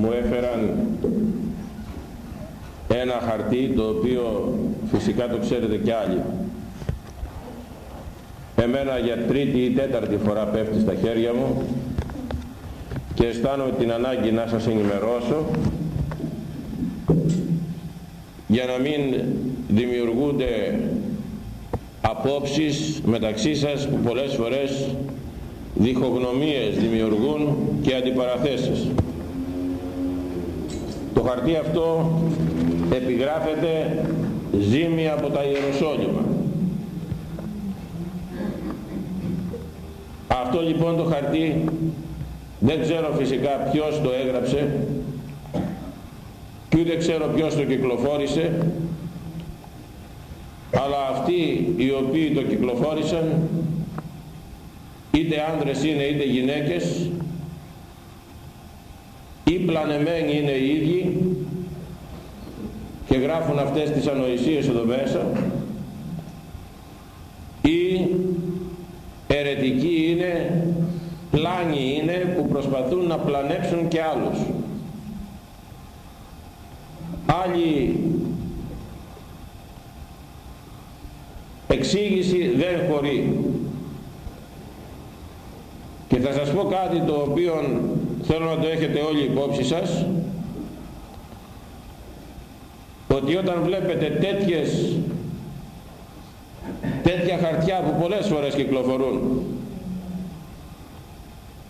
μου έφεραν ένα χαρτί το οποίο φυσικά το ξέρετε κι άλλοι εμένα για τρίτη ή τέταρτη φορά πέφτει στα χέρια μου και αισθάνομαι την ανάγκη να σας ενημερώσω για να μην δημιουργούνται απόψεις μεταξύ σας που πολλές φορές διχογνωμίες δημιουργούν και αντιπαραθέσεις. Το χαρτί αυτό επιγράφεται ζήμη από τα Ιεροσόλυμα. Αυτό λοιπόν το χαρτί δεν ξέρω φυσικά ποιος το έγραψε και ούτε ξέρω ποιος το κυκλοφόρησε αλλά αυτοί οι οποίοι το κυκλοφόρησαν είτε άντρες είναι είτε γυναίκες ή πλανεμένοι είναι οι ίδιοι και γράφουν αυτές τις ανοησίες εδώ μέσα ή ερετικοί είναι πλάνοι είναι που προσπαθούν να πλανέψουν και άλλους. Άλλοι εξήγηση δεν χωρεί. Και θα σας πω κάτι το οποίο θέλω να το έχετε όλοι υπόψη σας ότι όταν βλέπετε τέτοιες τέτοια χαρτιά που πολλές φορές κυκλοφορούν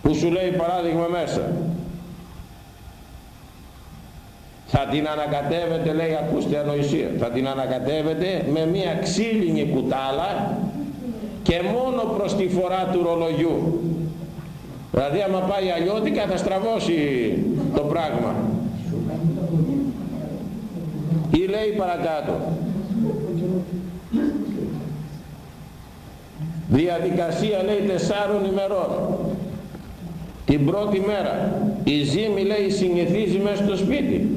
που σου λέει παράδειγμα μέσα θα την ανακατεύετε λέει ακούστε ανοησία θα την ανακατεύετε με μια ξύλινη κουτάλα και μόνο προς τη φορά του ρολογιού δηλαδή άμα πάει αλλιώτικα θα στραβώσει το πράγμα ή λέει παρακάτω. Διαδικασία λέει τεσσάρων ημερών. Την πρώτη μέρα. Η ζήμη λέει συνηθίζει μέσα στο σπίτι.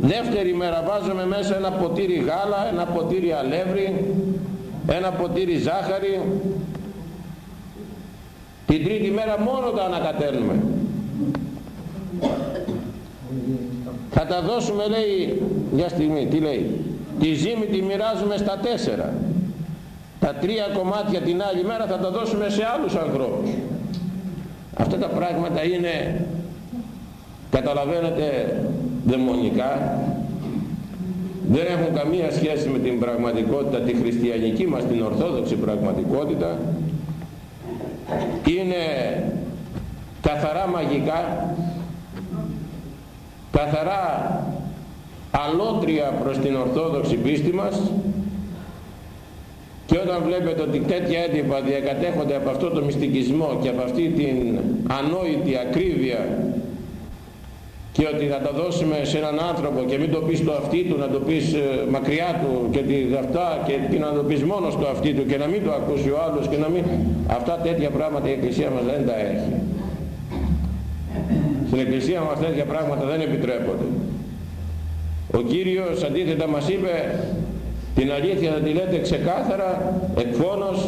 Δεύτερη μέρα βάζουμε μέσα ένα ποτήρι γάλα ένα ποτήρι αλεύρι ένα ποτήρι ζάχαρη. Την τρίτη μέρα μόνο τα ανακατέρνουμε θα τα δώσουμε λέει μια στιγμή. Τι λέει; Τη ζύμη τη μοιράζουμε στα τέσσερα. Τα τρία κομμάτια την άλλη μέρα θα τα δώσουμε σε άλλους ανθρώπους. Αυτά τα πράγματα είναι καταλαβαίνετε δαιμονικά. Δεν έχουν καμία σχέση με την πραγματικότητα τη χριστιανική μας την ορθόδοξη πραγματικότητα. Είναι καθαρά μαγικά καθαρά αλότρια προς την ορθόδοξη πίστη μας και όταν βλέπετε ότι τέτοια έντυπα διακατέχονται από αυτό το μυστικισμό και από αυτή την ανόητη ακρίβεια και ότι θα τα δώσουμε σε έναν άνθρωπο και μην το πεις στο αυτί του, να το πεις ε, μακριά του και αυτά και να το πεις μόνος στο αυτί του και να μην το ακούσει ο άλλος και να μην... Αυτά τέτοια πράγματα η Εκκλησία μας δεν τα έχει. Στην Εκκλησία μας τέτοια πράγματα δεν επιτρέπονται. Ο Κύριος αντίθετα μας είπε την αλήθεια να τη λέτε ξεκάθαρα, εκφώνως,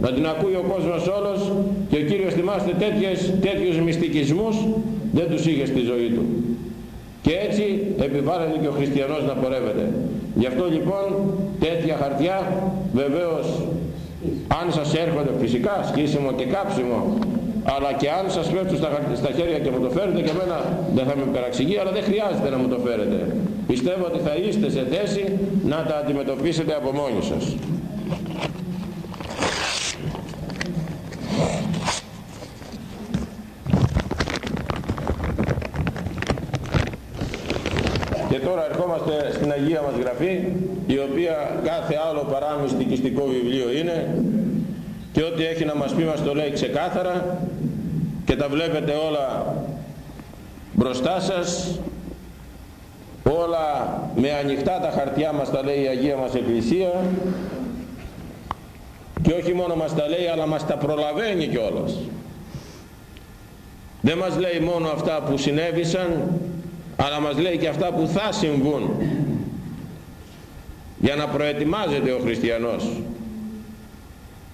να την ακούει ο κόσμος όλος και ο Κύριος θυμάστε τέτοιες, τέτοιους μυστικισμούς δεν τους είχε στη ζωή του. Και έτσι επιβάλλεται και ο χριστιανός να πορεύεται. Γι' αυτό λοιπόν τέτοια χαρτιά βεβαίως αν σας έρχονται φυσικά σκίσιμο και κάψιμο αλλά και αν σας πέφτουν στα, στα χέρια και μου το φέρετε και εμένα δεν θα με παραξηγεί αλλά δεν χρειάζεται να μου το φέρετε. Πιστεύω ότι θα είστε σε θέση να τα αντιμετωπίσετε από μόνοι σας. Και τώρα ερχόμαστε στην Αγία μας Γραφή, η οποία κάθε άλλο παρά μυστικιστικό βιβλίο είναι και ό,τι έχει να μας πει μας το λέει ξεκάθαρα και τα βλέπετε όλα μπροστά σας. Όλα με ανοιχτά τα χαρτιά μας τα λέει η Αγία μας Εκκλησία. Και όχι μόνο μας τα λέει αλλά μας τα προλαβαίνει κιόλας. Δεν μας λέει μόνο αυτά που συνέβησαν αλλά μας λέει και αυτά που θα συμβούν για να προετοιμάζεται ο χριστιανός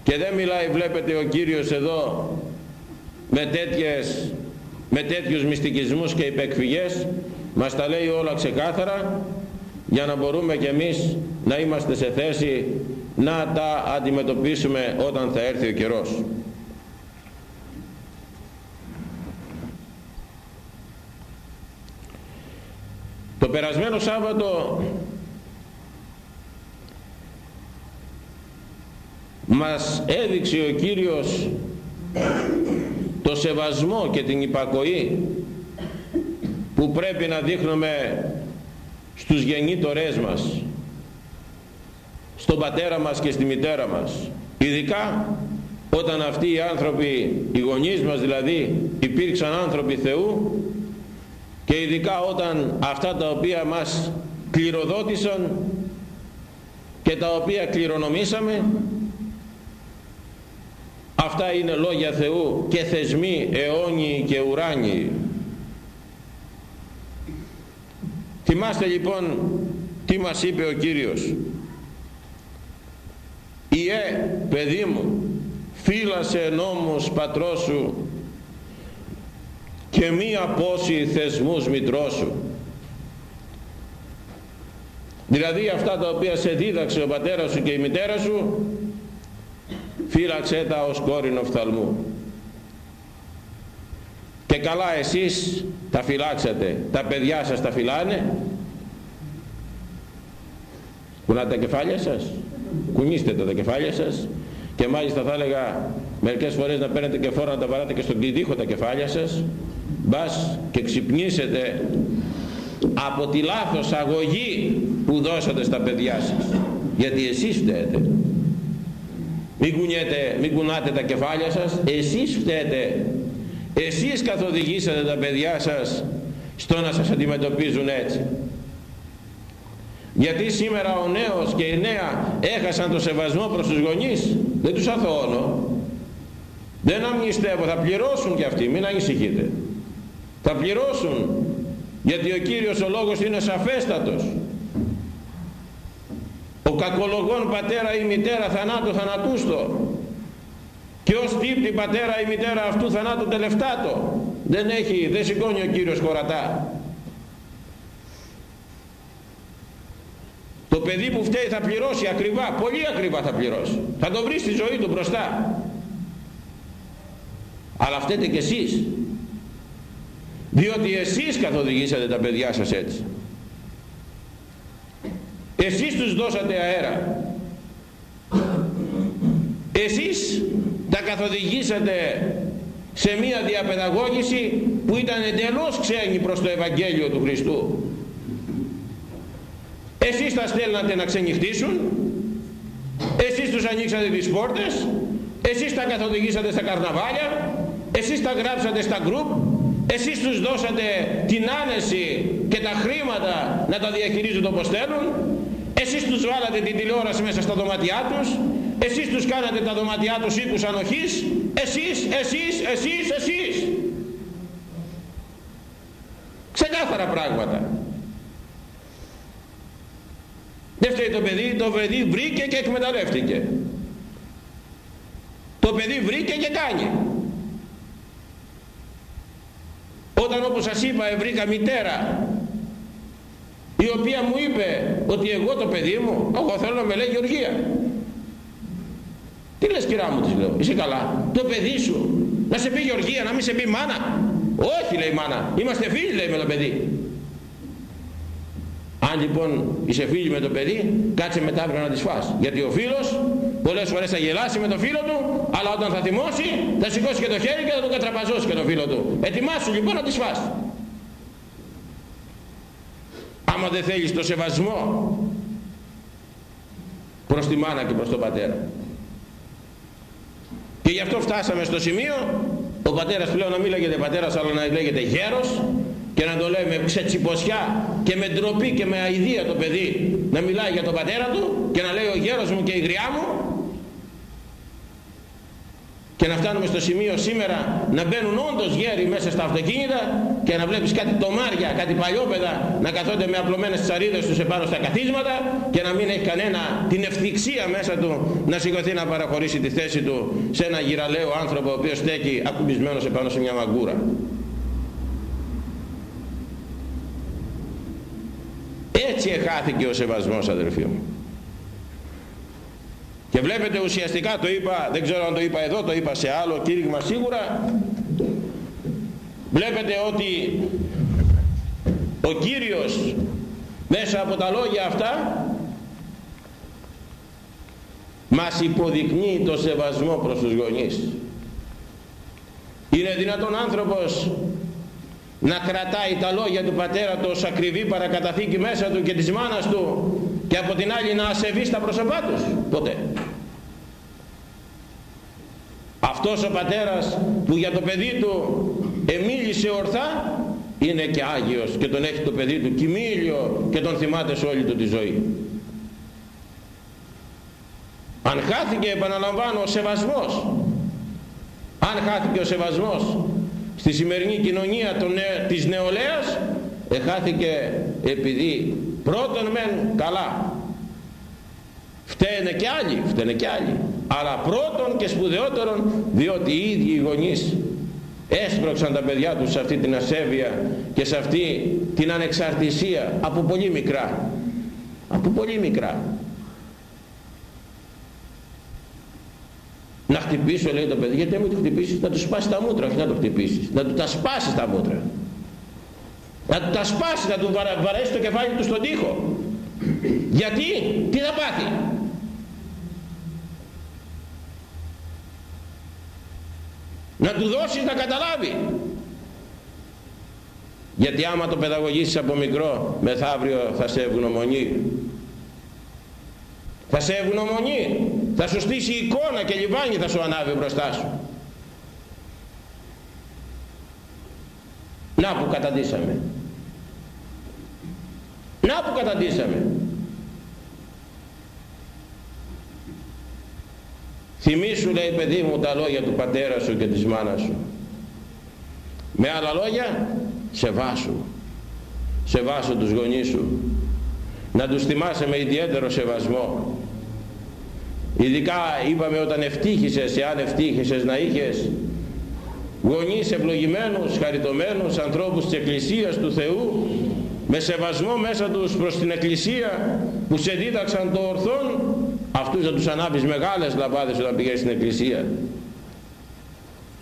και δεν μιλάει βλέπετε ο Κύριος εδώ με τέτοιες με τέτοιους μυστικισμούς και υπεκφυγές μας τα λέει όλα ξεκάθαρα για να μπορούμε και εμείς να είμαστε σε θέση να τα αντιμετωπίσουμε όταν θα έρθει ο καιρός. Το περασμένο Σάββατο μας έδειξε ο Κύριος το σεβασμό και την υπακοή που πρέπει να δείχνουμε στους γεννήτορές μας στον πατέρα μας και στη μητέρα μας. Ειδικά όταν αυτοί οι άνθρωποι οι γονείς μας δηλαδή υπήρξαν άνθρωποι Θεού και ειδικά όταν αυτά τα οποία μας κληροδότησαν και τα οποία κληρονομήσαμε αυτά είναι λόγια Θεού και θεσμοί αιώνιοι και ουράνιοι. Θυμάστε λοιπόν τι μας είπε ο Κύριος. Ιε παιδί μου φύλασε νόμους πατρός σου και μη απόσυ θεσμούς μητρός σου δηλαδή αυτά τα οποία σε δίδαξε ο πατέρας σου και η μητέρα σου φύλαξέ τα ως κόρηνο φθαλμού και καλά εσείς τα φυλάξατε τα παιδιά σας τα φυλάνε. Κουνάτε τα κεφάλια σας κουνήστε τα, τα κεφάλια σας. Και μάλιστα θα έλεγα μερικές φορές να παίρνετε και φόρα να τα βαράτε και στον κλειδίχο τα κεφάλια σας. Μπας και ξυπνήσετε από τη λάθος αγωγή που δώσατε στα παιδιά σας. Γιατί εσείς φταίτε μην, κουνιέτε, μην κουνάτε τα κεφάλια σας. Εσείς φταίτε. Εσείς καθοδηγήσατε τα παιδιά σας στο να σας αντιμετωπίζουν έτσι. Γιατί σήμερα ο νέος και η νέα έχασαν το σεβασμό προς τους γονείς. Δεν τους αθωώνω. Δεν αμνηστεύω. Θα πληρώσουν και αυτοί. Μην ανησυχείτε. Θα πληρώσουν. Γιατί ο Κύριος ο λόγος είναι σαφέστατος ο κακολογών πατέρα ή μητέρα θανάτου θανατούστο. Και ως τύπτη πατέρα ή μητέρα αυτού θανάτου τελεφτάτο. Δεν έχει, δεν σηκώνει ο Κύριος χωρατά. Το παιδί που φταίει θα πληρώσει ακριβά, πολύ ακριβά θα πληρώσει. Θα το βρει στη ζωή του μπροστά. Αλλά φταίτε κι εσείς. Διότι εσείς καθοδηγήσατε τα παιδιά σας έτσι εσείς τους δώσατε αέρα. Εσείς τα καθοδηγήσατε σε μία διαπαιδαγώγηση που ήταν εντελώς ξένη προς το Ευαγγέλιο του Χριστού. Εσείς τα στέλνατε να ξενυχτήσουν. Εσείς τους ανοίξατε τις πόρτες. Εσείς τα καθοδηγήσατε στα καρναβάλια. Εσείς τα γράψατε στα γκρουπ. Εσείς τους δώσατε την άνεση και τα χρήματα να τα διαχειρίζουν όπως θέλουν εσείς τους βάλατε την τηλεόραση μέσα στα δωμάτια τους. Εσείς τους κάνατε τα δωμάτια τους οίκους ανοχής. Εσείς, εσείς, εσείς, εσείς. Ξεκάθαρα πράγματα. Δεν φταίει το παιδί το παιδί βρήκε και εκμεταλλεύτηκε. Το παιδί βρήκε και κάνει. Όταν όπως σας είπα βρήκα μητέρα η οποία μου είπε ότι εγώ το παιδί μου εγώ θέλω να με λέει Γεωργία. Τι λες κυρά μου της λέω. Είσαι καλά. Το παιδί σου. Να σε πει Γεωργία να μην σε πει μάνα. Όχι λέει μάνα. Είμαστε φίλοι λέει με το παιδί. Αν λοιπόν είσαι φίλη με το παιδί, κάτσε μετά αύριο να της φας. Γιατί ο φίλος πολλές φορές θα γελάσει με το φίλο του, αλλά όταν θα θυμώσει θα σηκώσει και το χέρι και θα τον κατραπαζώσει και το φίλο του. Ετοιμάσου λοιπόν να της φας. Άμα δεν θέλεις το σεβασμό προς τη μάνα και προς τον πατέρα. Και γι' αυτό φτάσαμε στο σημείο ο πατέρας πλέον να μην λέγεται πατέρας αλλά να λέγεται γέρος και να το λέει με ξετσιποσιά και με ντροπή και με αηδία το παιδί να μιλάει για τον πατέρα του και να λέει ο γέρος μου και η γριά μου και να φτάνουμε στο σημείο σήμερα να μπαίνουν όντως γέροι μέσα στα αυτοκίνητα και να βλέπεις κάτι τομάρια, κάτι παλιόπαιδα να καθόνται με απλωμένες τσαρίδες τους επάνω στα καθίσματα και να μην έχει κανένα την ευθυξία μέσα του να σηκωθεί να παραχωρήσει τη θέση του σε ένα γυραλαίο άνθρωπο ο οποίος στέκει ακουμπισμένος επάνω σε μια μαγκούρα. Έτσι εχάθηκε ο σεβασμός αδελφοί μου και βλέπετε ουσιαστικά το είπα δεν ξέρω αν το είπα εδώ το είπα σε άλλο κήρυγμα σίγουρα. Βλέπετε ότι ο Κύριος μέσα από τα λόγια αυτά μας υποδεικνύει το σεβασμό προς τους γονείς. Είναι δυνατόν άνθρωπος να κρατάει τα λόγια του πατέρα του ως ακριβή παρακαταθήκη μέσα του και της μάνας του και από την άλλη να ασεβεί στα πρόσωπά τους. Ποτέ. Αυτός ο πατέρας που για το παιδί του εμίλησε ορθά είναι και Άγιος και τον έχει το παιδί του κοιμήλιο και τον θυμάται σε όλη του τη ζωή. Αν χάθηκε επαναλαμβάνω ο σεβασμός. Αν χάθηκε ο σεβασμός στη σημερινή κοινωνία των, της νεολαίας εχάθηκε επειδή πρώτον μεν καλά. Φταίνε και άλλοι φταίνε και άλλοι. Αλλά πρώτον και σπουδαιότερον διότι οι ίδιοι οι γονείς έσπρωξαν τα παιδιά τους σε αυτή την ασέβεια και σε αυτή την ανεξαρτησία από πολύ μικρά. Από πολύ μικρά. Να χτυπήσω λέει το παιδί γιατί δεν μου το χτυπήσεις να του σπάσεις τα μούτρα όχι να το χτυπήσεις. Να του τα σπάσεις τα μούτρα να του τα σπάσει να του βαρέσει το κεφάλι του στον τοίχο. Γιατί; Τι θα πάθει; Να του δώσεις να καταλάβει. Γιατί άμα το παιδαγωγήσεις από μικρό μεθαύριο θα σε ευγνωμονεί. Θα σε ευγνωμονεί. Θα σου στήσει εικόνα και λιβάνι θα σου ανάβει μπροστά σου. Να που καταντήσαμε να που καταντήσαμε. Θυμήσου λέει παιδί μου τα λόγια του πατέρα σου και της μάνας σου. Με άλλα λόγια σεβάσου. Σεβάσου τους γονείς σου. Να τους θυμάσαι με ιδιαίτερο σεβασμό. Ειδικά είπαμε όταν ευτύχησες εάν ευτύχησες να είχες γονείς ευλογημένους, χαριτωμένους ανθρώπους της Εκκλησίας του Θεού με σεβασμό μέσα τους προς την Εκκλησία που σε δίδαξαν το ορθόν αυτούς να τους ανάβεις μεγάλες λαμπάδες όταν πηγαίνεις στην Εκκλησία.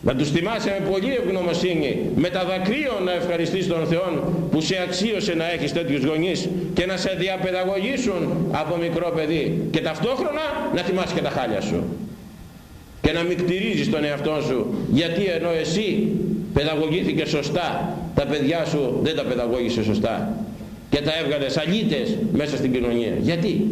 Να τους θυμάσαι με πολύ ευγνωμοσύνη με τα δακρύων να ευχαριστείς τον Θεό που σε αξίωσε να έχεις τέτοιους γονείς και να σε διαπαιδαγωγήσουν από μικρό παιδί και ταυτόχρονα να θυμάσαι και τα χάλια σου. Και να μην κτηρίζεις τον εαυτό σου γιατί ενώ εσύ παιδαγωγήθηκε σωστά. Τα παιδιά σου δεν τα παιδαγώγησε σωστά. Και τα έβγαλες αλήτες μέσα στην κοινωνία. Γιατί;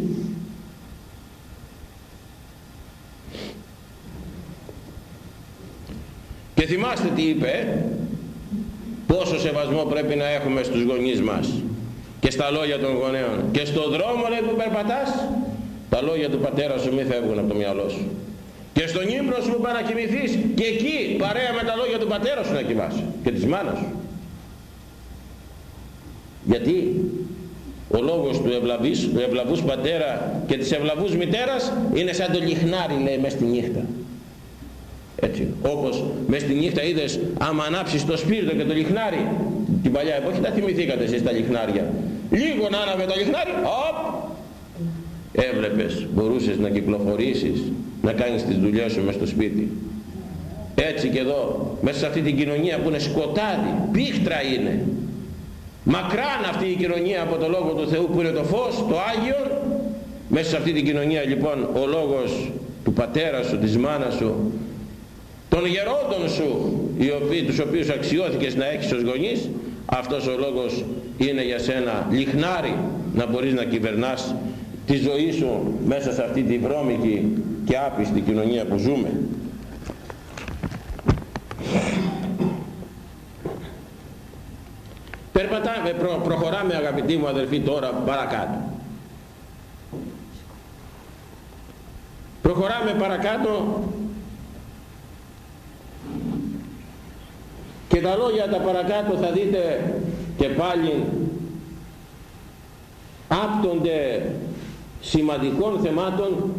Και θυμάστε τι είπε πόσο σεβασμό πρέπει να έχουμε στους γονείς μας και στα λόγια των γονέων. Και στο δρόμο λέει που περπατάς τα λόγια του πατέρα σου μη φεύγουν από το μυαλό σου και στον ύπνο σου που πάει να κοιμηθείς και εκεί παρέα με τα λόγια του πατέρα σου να κοιμάσαι και της μάνας σου. Γιατί ο λόγος του, ευλαβής, του ευλαβούς πατέρα και της ευλαβούς μητέρας είναι σαν το λιχνάρι λέει μέσα στη νύχτα. Έτσι όπως μες στη νύχτα είδες άμα ανάψεις το σπίρτο και το λιχνάρι την παλιά εποχή τα θυμηθήκατε εσείς τα λιχνάρια. Λίγο να άναβε το λιχνάρι οπ έβλεπες μπορούσες να κυκλοφορήσεις να κάνεις τις δουλειές σου μες στο σπίτι. Έτσι και εδώ μέσα σε αυτή την κοινωνία που είναι σκοτάδι πίχτρα είναι. Μακράν αυτή η κοινωνία από το Λόγο του Θεού που είναι το φως το Άγιο. Μέσα σε αυτή την κοινωνία λοιπόν ο λόγος του πατέρας σου, της μάνας σου των γερόντων σου οι οποίοι, τους οποίους αξιώθηκες να έχεις ως γονείς αυτός ο λόγος είναι για σένα λιχνάρι να μπορείς να κυβερνάς τη ζωή σου μέσα σε αυτή τη βρώμικη και άπιστη κοινωνία που ζούμε Περπατάμε, προ, προχωράμε αγαπητοί μου αδελφοί τώρα παρακάτω. Προχωράμε παρακάτω και τα λόγια τα παρακάτω θα δείτε και πάλι άπτονται σημαντικών θεμάτων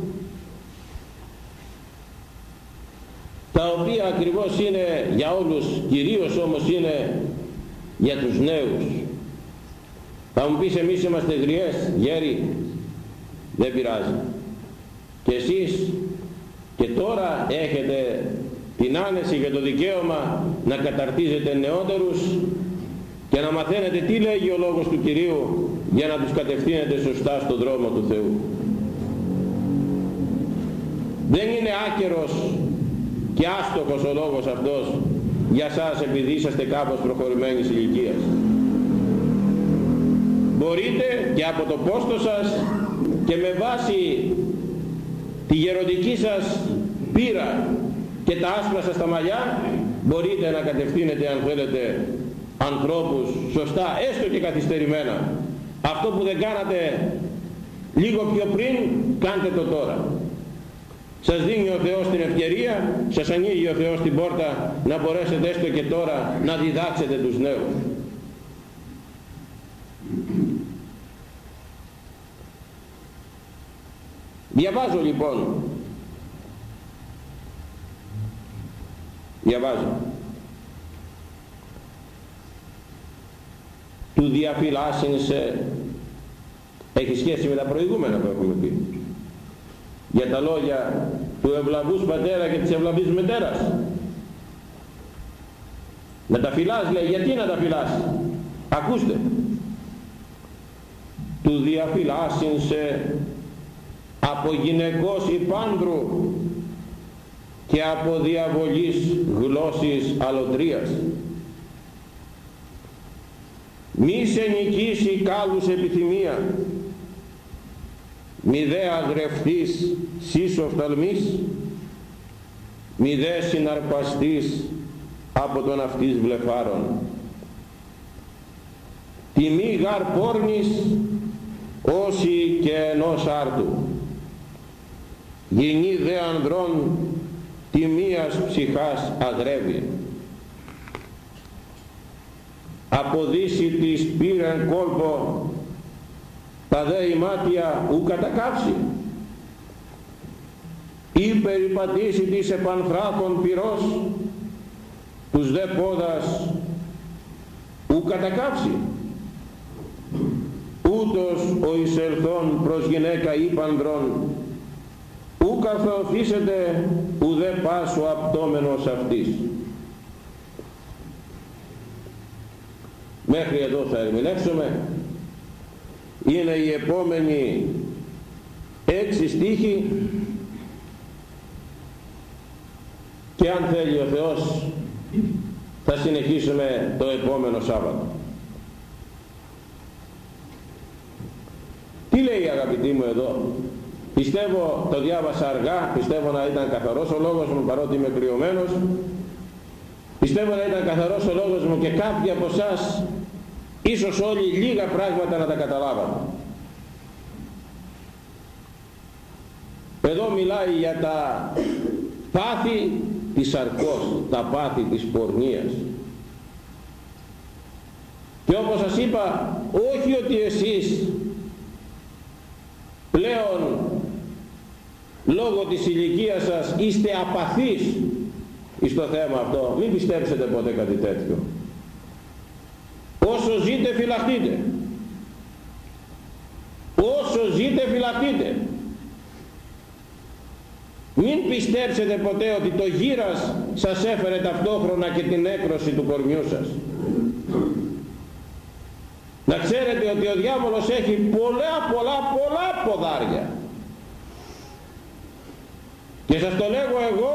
τα οποία ακριβώς είναι για όλους, κυρίως όμως είναι για τους νέους. Θα μου πεις εμείς είμαστε γριές, γέροι. Δεν πειράζει. Και εσείς και τώρα έχετε την άνεση και το δικαίωμα να καταρτίζετε νεότερους και να μαθαίνετε τι λέγει ο Λόγος του Κυρίου για να τους κατευθύνετε σωστά στον δρόμο του Θεού. Δεν είναι άκερος και άστοχος ο λόγος αυτός για σας επειδή είσαστε κάπως προχωρημένης ηλικίας. Μπορείτε και από το πόστο σας και με βάση τη γεροντική σας πείρα και τα άσπρα σας τα μαλλιά μπορείτε να κατευθύνετε αν θέλετε ανθρώπους σωστά έστω και καθυστερημένα αυτό που δεν κάνατε λίγο πιο πριν κάντε το τώρα σας δίνει ο Θεός την ευκαιρία, σας ανοίγει ο Θεός την πόρτα να μπορέσετε έστω και τώρα να διδάξετε τους νέους. Διαβάζω λοιπόν. Διαβάζω. Του διαφυλάσσινσε έχει σχέση με τα προηγούμενα που έχουμε πει για τα λόγια του ευλαβούς πατέρα και της ευλαβής μετέρας. Να τα φυλάς λέει, γιατί να τα φυλάς; Ακούστε. Του διαφυλάσσινσε από γυναικός υπάντρου και από διαβολής γλώσσης αλωτρίας. Μη σε νικήσει κάλους επιθυμία. Μη δε αγρευτείς σύς οφθαλμής μη δε συναρπαστείς από τον αυτής βλεφάρων. Τιμή γαρ πόρνης όσοι και ενός άρτου. Γυνή δε ανδρών τιμίας ψυχάς αγρεύει αποδύσει της πήραν κόλπο τα δε ημάτια ου κατακάψει. Ή περιπατήσει της επανθράκων πυρός τους δε πόδας ου κατακάψει. Ούτως ο εισελθόν προς γυναίκα ύπανδρον ου καθοθήσετε ουδέ πάσο απτόμενος αυτής μέχρι εδώ θα ερμηνεύσουμε είναι η επόμενη έξι στίχη και αν θέλει ο Θεός θα συνεχίσουμε το επόμενο Σάββατο. Τι λέει αγαπητοί μου εδώ; Πιστεύω, το διάβασα αργά, πιστεύω να ήταν καθαρός ο λόγος μου παρότι είμαι κρυωμένος. Πιστεύω να ήταν καθαρός ο λόγος μου και κάποιοι από εσάς Ίσως όλοι λίγα πράγματα να τα καταλάβατε. Εδώ μιλάει για τα πάθη της αρκός, τα πάθη της πορνείας. Και όπως σας είπα, όχι ότι εσείς πλέον λόγω της ηλικίας σας είστε απαθείς στο θέμα αυτό. Μην πιστέψετε ποτέ κάτι τέτοιο. Όσο ζείτε φυλαχτείτε. Όσο ζείτε φυλαχτείτε. Μην πιστέψετε ποτέ ότι το γύρας σας έφερε ταυτόχρονα και την έκρωση του κορμιού σας. Να ξέρετε ότι ο διάβολος έχει πολλά πολλά πολλά ποδάρια. Και σας το λέγω εγώ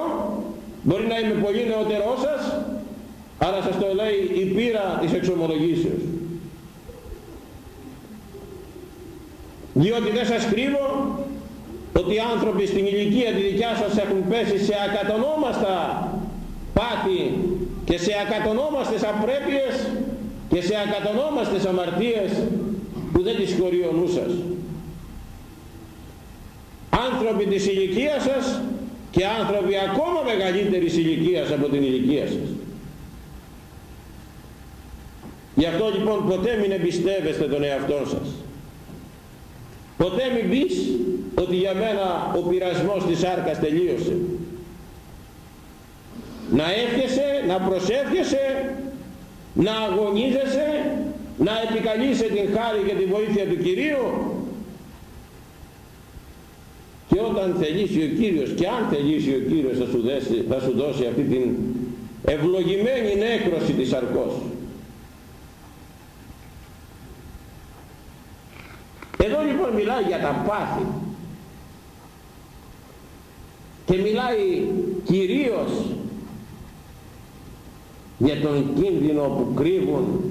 μπορεί να είμαι πολύ νεότερός σας Άρα σας το λέει η πείρα της εξομολογήσεως. Διότι δεν σας κρύβω ότι οι άνθρωποι στην ηλικία τη δικιά σας έχουν πέσει σε ακατονόμαστα πάθη και σε ακατονόμαστες απρέπειες και σε ακατονόμαστες αμαρτίες που δεν τις χωρεί ο νου σας. Άνθρωποι της ηλικίας σας και άνθρωποι ακόμα μεγαλύτερης ηλικίας από την ηλικία σας. Γι' αυτό λοιπόν ποτέ μην εμπιστεύεστε τον εαυτό σας. Ποτέ μην πεις ότι για μένα ο πειρασμός της σάρκας τελείωσε. Να εύχεσαι, να προσεύχεσαι, να αγωνίζεσαι, να επικαλείσαι την χάρη και τη βοήθεια του Κυρίου και όταν θελήσει ο Κύριος και αν θελήσει ο Κύριος θα σου, δέσει, θα σου δώσει αυτή την ευλογημένη νέκρωση της αρκός εδώ λοιπόν μιλάει για τα πάθη. Και μιλάει κυρίως για τον κίνδυνο που κρύβουν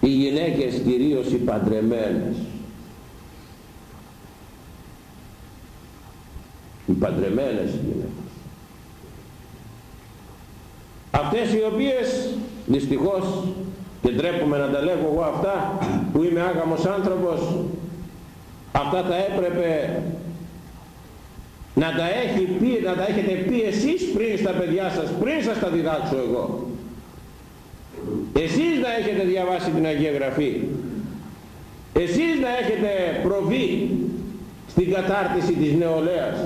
οι γυναίκες κυρίως οι παντρεμένες οι παντρεμένες γυναίκες αυτές οι οποίες δυστυχώς και ντρέπομαι να τα λέγω εγώ αυτά που είμαι άγαμος άνθρωπος αυτά τα έπρεπε να τα, έχει πει, να τα έχετε πει εσείς πριν στα παιδιά σας πριν σας τα διδάξω εγώ. Εσείς να έχετε διαβάσει την Αγία Γραφή. Εσείς να έχετε προβεί στην κατάρτιση της νεολαίας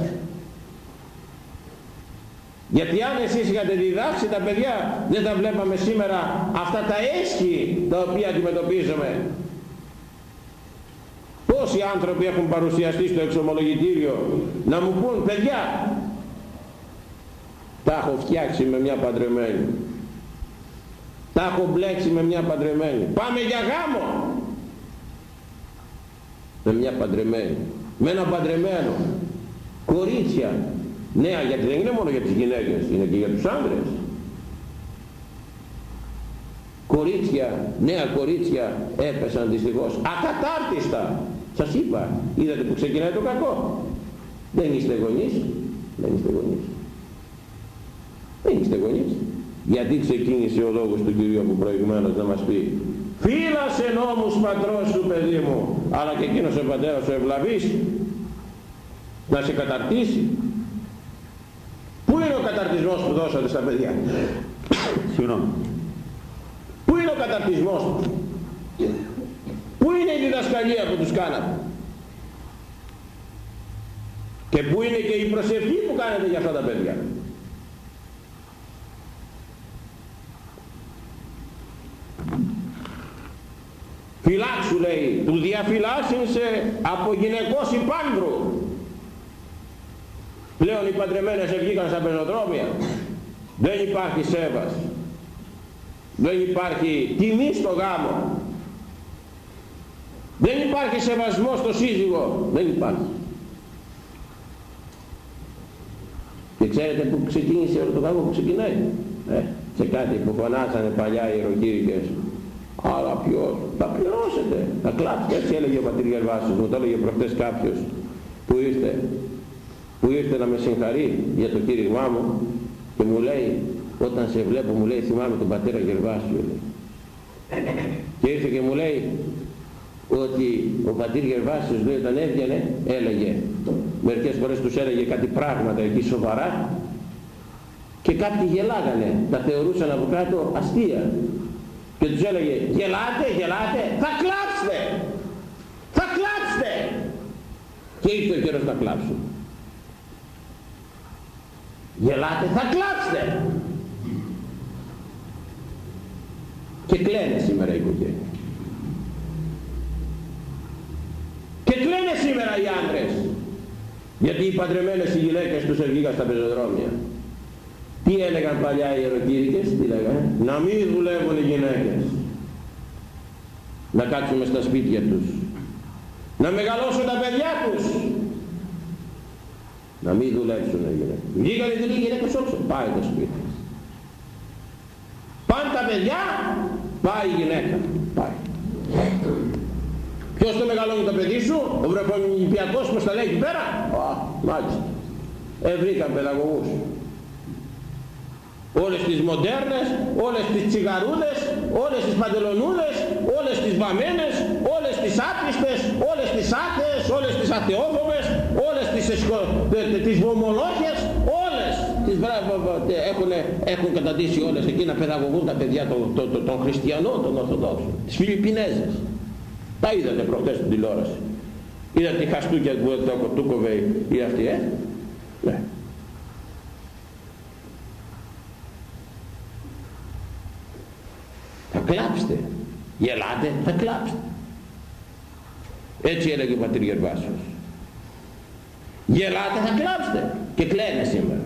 γιατί αν εσείς είχατε διδάξει τα παιδιά δεν τα βλέπαμε σήμερα αυτά τα έσχη τα οποία αντιμετωπίζουμε. Πόσοι άνθρωποι έχουν παρουσιαστεί στο εξομολογητήριο να μου πούν παιδιά τα έχω φτιάξει με μια παντρεμένη. Τα έχω μπλέξει με μια παντρεμένη. Πάμε για γάμο με μια παντρεμένη. Με ένα παντρεμένο. Κορίτσια νέα γιατί δεν είναι μόνο για τις γυναίκες είναι και για τους άντρες κορίτσια νέα κορίτσια έπεσαν δυστυχώς ακατάρτιστα. Σας είπα είδατε που ξεκινάει το κακό. Δεν είστε γονείς δεν είστε γονείς. Δεν είστε γονείς. Γιατί ξεκίνησε ο λόγος του Κυρίου από προηγουμένως να μας πει φύλασε νόμους πατρός σου παιδί μου αλλά και εκείνος ο πατέρας ο ευλαβής να σε καταρτήσει πού είναι ο καταρτισμός που δώσατε στα παιδιά; Συγγνώμη. Πού είναι ο καταρτισμός πού είναι η διδασκαλία που τους κάνατε; Και πού είναι και η προσευχή που κάνετε για αυτά τα παιδιά; Φυλάξου λέει του διαφυλάσσινσε από γυναικός υπάντρου πλέον οι παντρεμένες βγήκαν στα πεζοδρόμια. Δεν υπάρχει σέβας. Δεν υπάρχει τιμή στο γάμο. Δεν υπάρχει σεβασμό στο σύζυγο. Δεν υπάρχει. Και ξέρετε που ξεκίνησε όλο το γάμο που ξεκινάει. Ε, σε κάτι που φωνάσανε παλιά οι ιεροκήρυκες. Αλλά ποιος, θα πληρώσετε, θα κλάψετε, έτσι έλεγε ο πατήρ Γερβάσιος, μου το έλεγε προχτές κάποιος, που ήρθε, που ήρθε να με συγχαρεί για το κήρυγμά μου και μου λέει, όταν σε βλέπω μου λέει, θυμάμαι τον πατέρα Γερβάσιο, λέει. και ήρθε και μου λέει, ότι ο πατήρ Γερβάσιος λέει όταν έβγαινε έλεγε μερικές φορές τους έλεγε κάτι πράγματα εκεί σοβαρά και κάποιοι γελάγανε τα θεωρούσαν από κάτω αστεία και τους έλεγε γελάτε, γελάτε, θα κλάψετε, θα κλάψετε και ήρθε ο καιρός να κλάψουν. Γελάτε, θα κλάψετε. Και κλαίνε σήμερα η οικογένεια. Και κλαίνε σήμερα οι άντρες. Γιατί οι παντρεμένες οι γυναίκες τους βγήκαν στα πεζοδρόμια. Τι έλεγαν παλιά οι ιεροκήρυκες, τι λέγανε, να μην δουλεύουν οι γυναίκες. Να κάτσουμε στα σπίτια τους. Να μεγαλώσουν τα παιδιά τους. Να μην δουλέψουν οι γυναίκες. Βγήκαν οι γυναίκες γυναίκες όξο, πάει το σπίτι. Πάνε τα παιδιά, πάει η γυναίκα. Πάει. Ποιος το μεγαλώνει το παιδί σου, ο βρεφονιπιακός πως τα λέει εκεί πέρα; Α, μάλιστα. Ε, βρήκαν παιδαγωγούς όλες τις μοντέρνες, όλες τις τσιγαρούδες, όλες τις παντελονούδες, όλες τις βαμμένες, όλες τις άπιστες, όλες τις άτεες, όλες τις αθεόφοβες, όλες τις, εσχο... τις βομολόχες, όλες τις έχουν, έχουν καταντήσει όλες εκεί να παιδαγωγούν τα παιδιά των, των, των, των χριστιανών, των Ορθοδόξων, τις Φιλιππινέζες. Τα είδατε προχτές στην τηλεόραση. Είδατε τη χαστούκια που το κόβε η αυτή, ε; Ναι. κλάψτε γελάτε θα κλάψετε έτσι έλεγε ο πατήρ Γερβάσιος γελάτε θα κλάψετε και κλαίνε σήμερα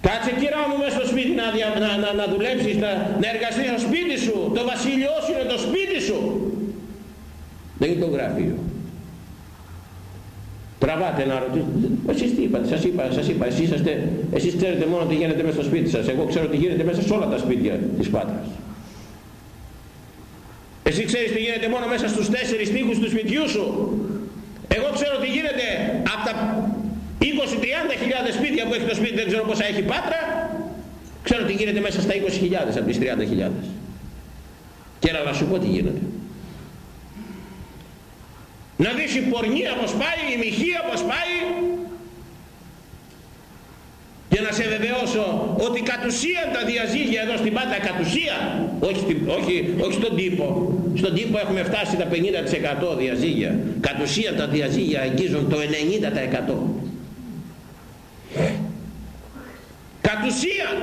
Κάτσε κυρά μου μέσα στο σπίτι να, να, να, να δουλέψεις, να, να εργαστείς στο σπίτι σου. Το βασίλειό σου είναι το σπίτι σου. Δεν είναι το γραφείο. Τραβάτε να ρωτήσετε. Εσείς τι είπατε, σας είπα, σας είπα. Εσείς, είσαστε, εσείς ξέρετε μόνο τι γίνεται μέσα στο σπίτι σας. Εγώ ξέρω τι γίνεται μέσα σε όλα τα σπίτια της Πάτρας. Εσύ ξέρεις τι γίνεται μόνο μέσα στους τέσσερις τείχους του σπιτιού σου. Εγώ ξέρω τι γίνεται από τα 20-30 χιλιάδες σπίτια που έχει το σπίτι, δεν ξέρω πόσα έχει Πάτρα. Ξέρω τι γίνεται μέσα στα 20.000 από τις 30.000. Και να σου πω τι γίνεται. Να δεις η πορνεία πως πάει, η μοιχεία πως πάει και να σε βεβαιώσω ότι κατ' ουσίαν τα διαζύγια εδώ στην Πάτρα κατ' ουσίαν, όχι, όχι, όχι στον τύπο, στον τύπο έχουμε φτάσει τα 50% διαζύγια, κατ' ουσίαν τα διαζύγια αγγίζουν το 90%. Κατ' ουσίαν.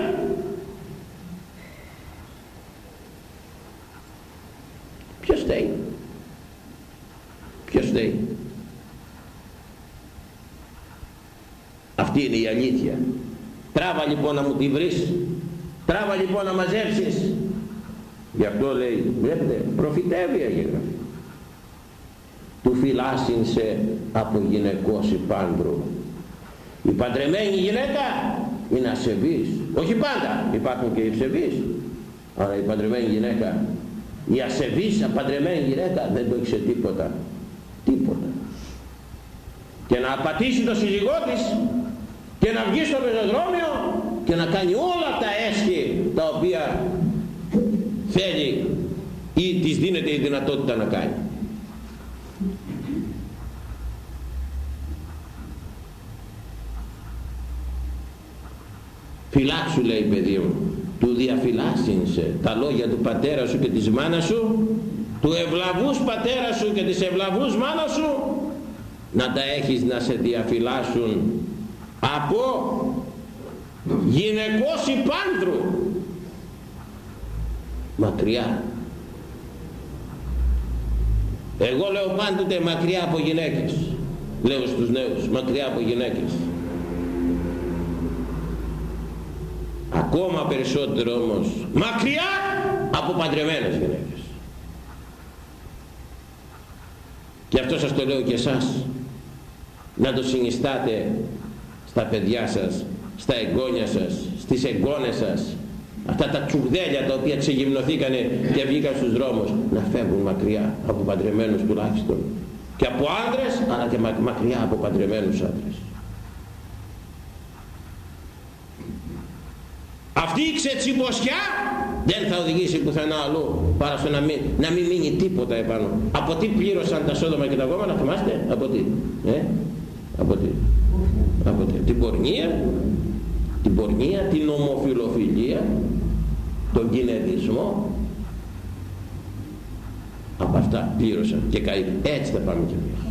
Ποιος φταίει; Ποιος φταίει; Αυτή είναι η αλήθεια τράβα λοιπόν να μου τη βρεις. Τράβα λοιπόν να μαζέψεις. Γι' αυτό λέει βλέπετε προφητεύει αγίγραφη του φυλάσσινσε από γυναικός υπάντρου η παντρεμένη γυναίκα είναι ασεβής. Όχι πάντα υπάρχουν και οι ψευείς αλλά η παντρεμένη γυναίκα η ασεβής απαντρεμένη γυναίκα δεν το ήξε τίποτα. Τίποτα. Και να απατήσει το σύζυγό της και να βγει στο πεζοδρόμιο και να κάνει όλα τα έσχη τα οποία θέλει ή της δίνεται η δυνατότητα να κάνει. Φυλάξου λέει παιδί μου του διαφυλάσσινσε τα λόγια του πατέρα σου και της μάνας σου του ευλαβούς πατέρα σου και της ευλαβούς μάνας σου να τα έχεις να σε διαφυλάσσουν από γυναικός υπάνδρου μακριά. Εγώ λέω πάντοτε μακριά από γυναίκες. Λέω στους νέους μακριά από γυναίκες. Ακόμα περισσότερο όμως μακριά από παντρεμένες γυναίκες. Και αυτό σας το λέω και εσάς. Να το συνιστάτε στα παιδιά σας στα εγγόνια σας στις εγγόνες σας. Αυτά τα τσουκδέλια τα οποία ξεγυμνοθήκανε και βγήκαν στους δρόμους να φεύγουν μακριά από παντρεμένους τουλάχιστον. Και από άντρες αλλά και μακριά από παντρεμένους άντρες. Αυτή η ξετσιμποσιά δεν θα οδηγήσει πουθενά αλλού παρά στο να μην, να μην μείνει τίποτα επάνω. Από τι πλήρωσαν τα σόδομα και τα γόμενα θυμάστε; Από τι ε; από τι από τι την πορνεία την πορνεία την ομοφιλοφιλία τον κινεδισμό από αυτά πλήρωσαν και καεί έτσι θα πάμε κι εμείς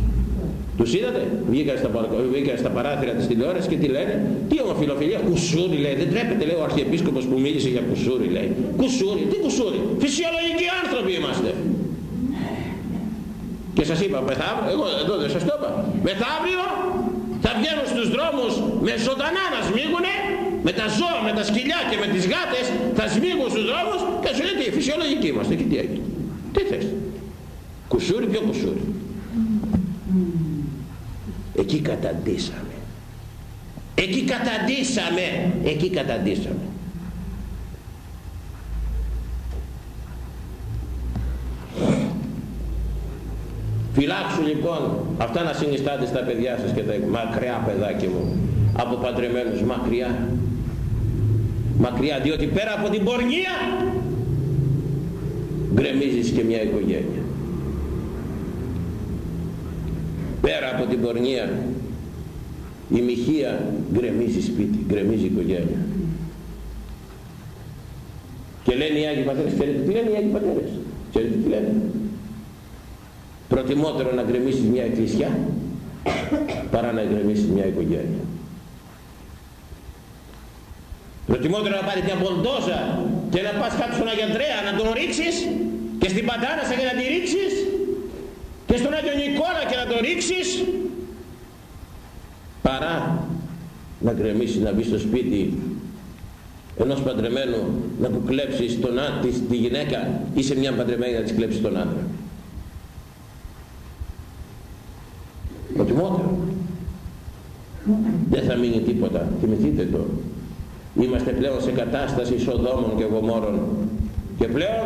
τους είδατε, βγήκαν στα, βγήκαν στα παράθυρα της τηλεόρασης και τι λένε, τι ομοφιλοφιλία, κουσούρι λέει, δεν τρέπεται λέει ο Αρχιεπίσκοπος που μίλησε για κουσούρι λέει. Κουσούρι, τι κουσούρι, φυσιολογικοί άνθρωποι είμαστε. Και σας είπα, μεθαύριο, εγώ εδώ δεν σας το είπα, μεθαύριο θα βγαίνουν στους δρόμους με ζωντανά να σμίγουνε, με τα ζώα, με τα σκυλιά και με τις γάτες, θα σμίγουν στους δρόμους και σου λέει τι, φυσιολογικοί είμαστε. Και τι έγινε. Τι θες, κουσούρι, ποιο κουσούρι. Εκεί καταντήσαμε. Εκεί καταντήσαμε. Εκεί καταντήσαμε Φυλάξου λοιπόν αυτά να συνιστάτε στα παιδιά σας και τα μακριά παιδάκι μου από παντρεμένους μακριά. Μακριά διότι πέρα από την πορνεία γκρεμίζεις και μια οικογένεια. Πέρα από την πορνεία η μοιχεία γκρεμίζει σπίτι, γκρεμίζει οικογένεια. Και λένε οι Άγιοι Πατέρες ξέρετε τι λένε οι Άγιοι Πατέρες; Ξέρετε τι λένε; Προτιμότερο να γκρεμίσεις μια εκκλησιά παρά να γκρεμίσεις μια οικογένεια Προτιμότερο να πάρεις μια μπολντόζα και να πας κάτω στον Αγιαντρέα να τον ρίξεις και στην Παντάνασα και να τη ρίξεις και στον Άγιο Νικόλα και να τον ρίξεις παρά να γκρεμίσεις να μπεις στο σπίτι ενός παντρεμένου να του κλέψεις τον, τη, τη γυναίκα ή σε μια παντρεμένη να της κλέψεις τον άντρα. Προτιμότερο. Δεν θα μείνει τίποτα. Θυμηθείτε το. Είμαστε πλέον σε κατάσταση Σοδόμων και Γομόρων. Και πλέον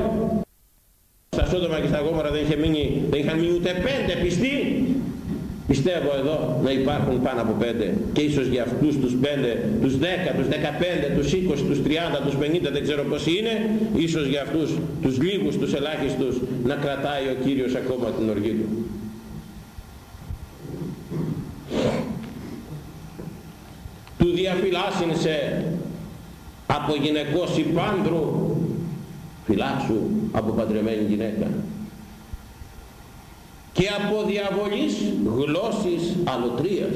στα Σόδομα και στα Γόμορα δεν, είχε μείνει, δεν είχαν μείνει ούτε πέντε πιστοί. Πιστεύω εδώ να υπάρχουν πάνω από πέντε και ίσως για αυτούς τους πέντε, τους δέκα, τους δεκαπέντε, τους είκοσι, τους τριάντα, τους πενήντα, δεν ξέρω πόσοι είναι, ίσως για αυτούς τους λίγους, τους ελάχιστους να κρατάει ο Κύριος ακόμα την οργή του. Του διαφυλάσσινσε από γυναικός υπάντρου φυλάξου από παντρεμένη γυναίκα. Και από διαβολής γλώσσης αλωτρίας.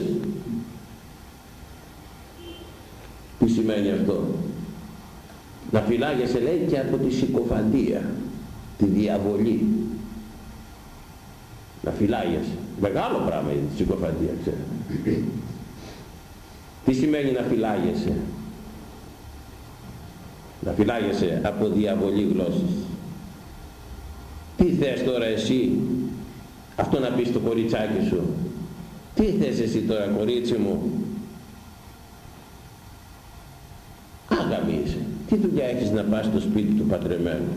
Τι σημαίνει αυτό; Να φυλάγεσαι λέει και από τη συκοφαντία τη διαβολή. Να φυλάγεσαι. Μεγάλο πράγμα είναι τη συκοφαντία ξέρετε τι σημαίνει να φυλάγεσαι; Να φυλάγεσαι από διαβολή γλώσσης. Τι θες τώρα εσύ; Αυτό να πεις στο κοριτσάκι σου. Τι θες εσύ τώρα κορίτσι μου; Άγαμι Τι δουλειά έχεις να πας στο σπίτι του πατρεμένου.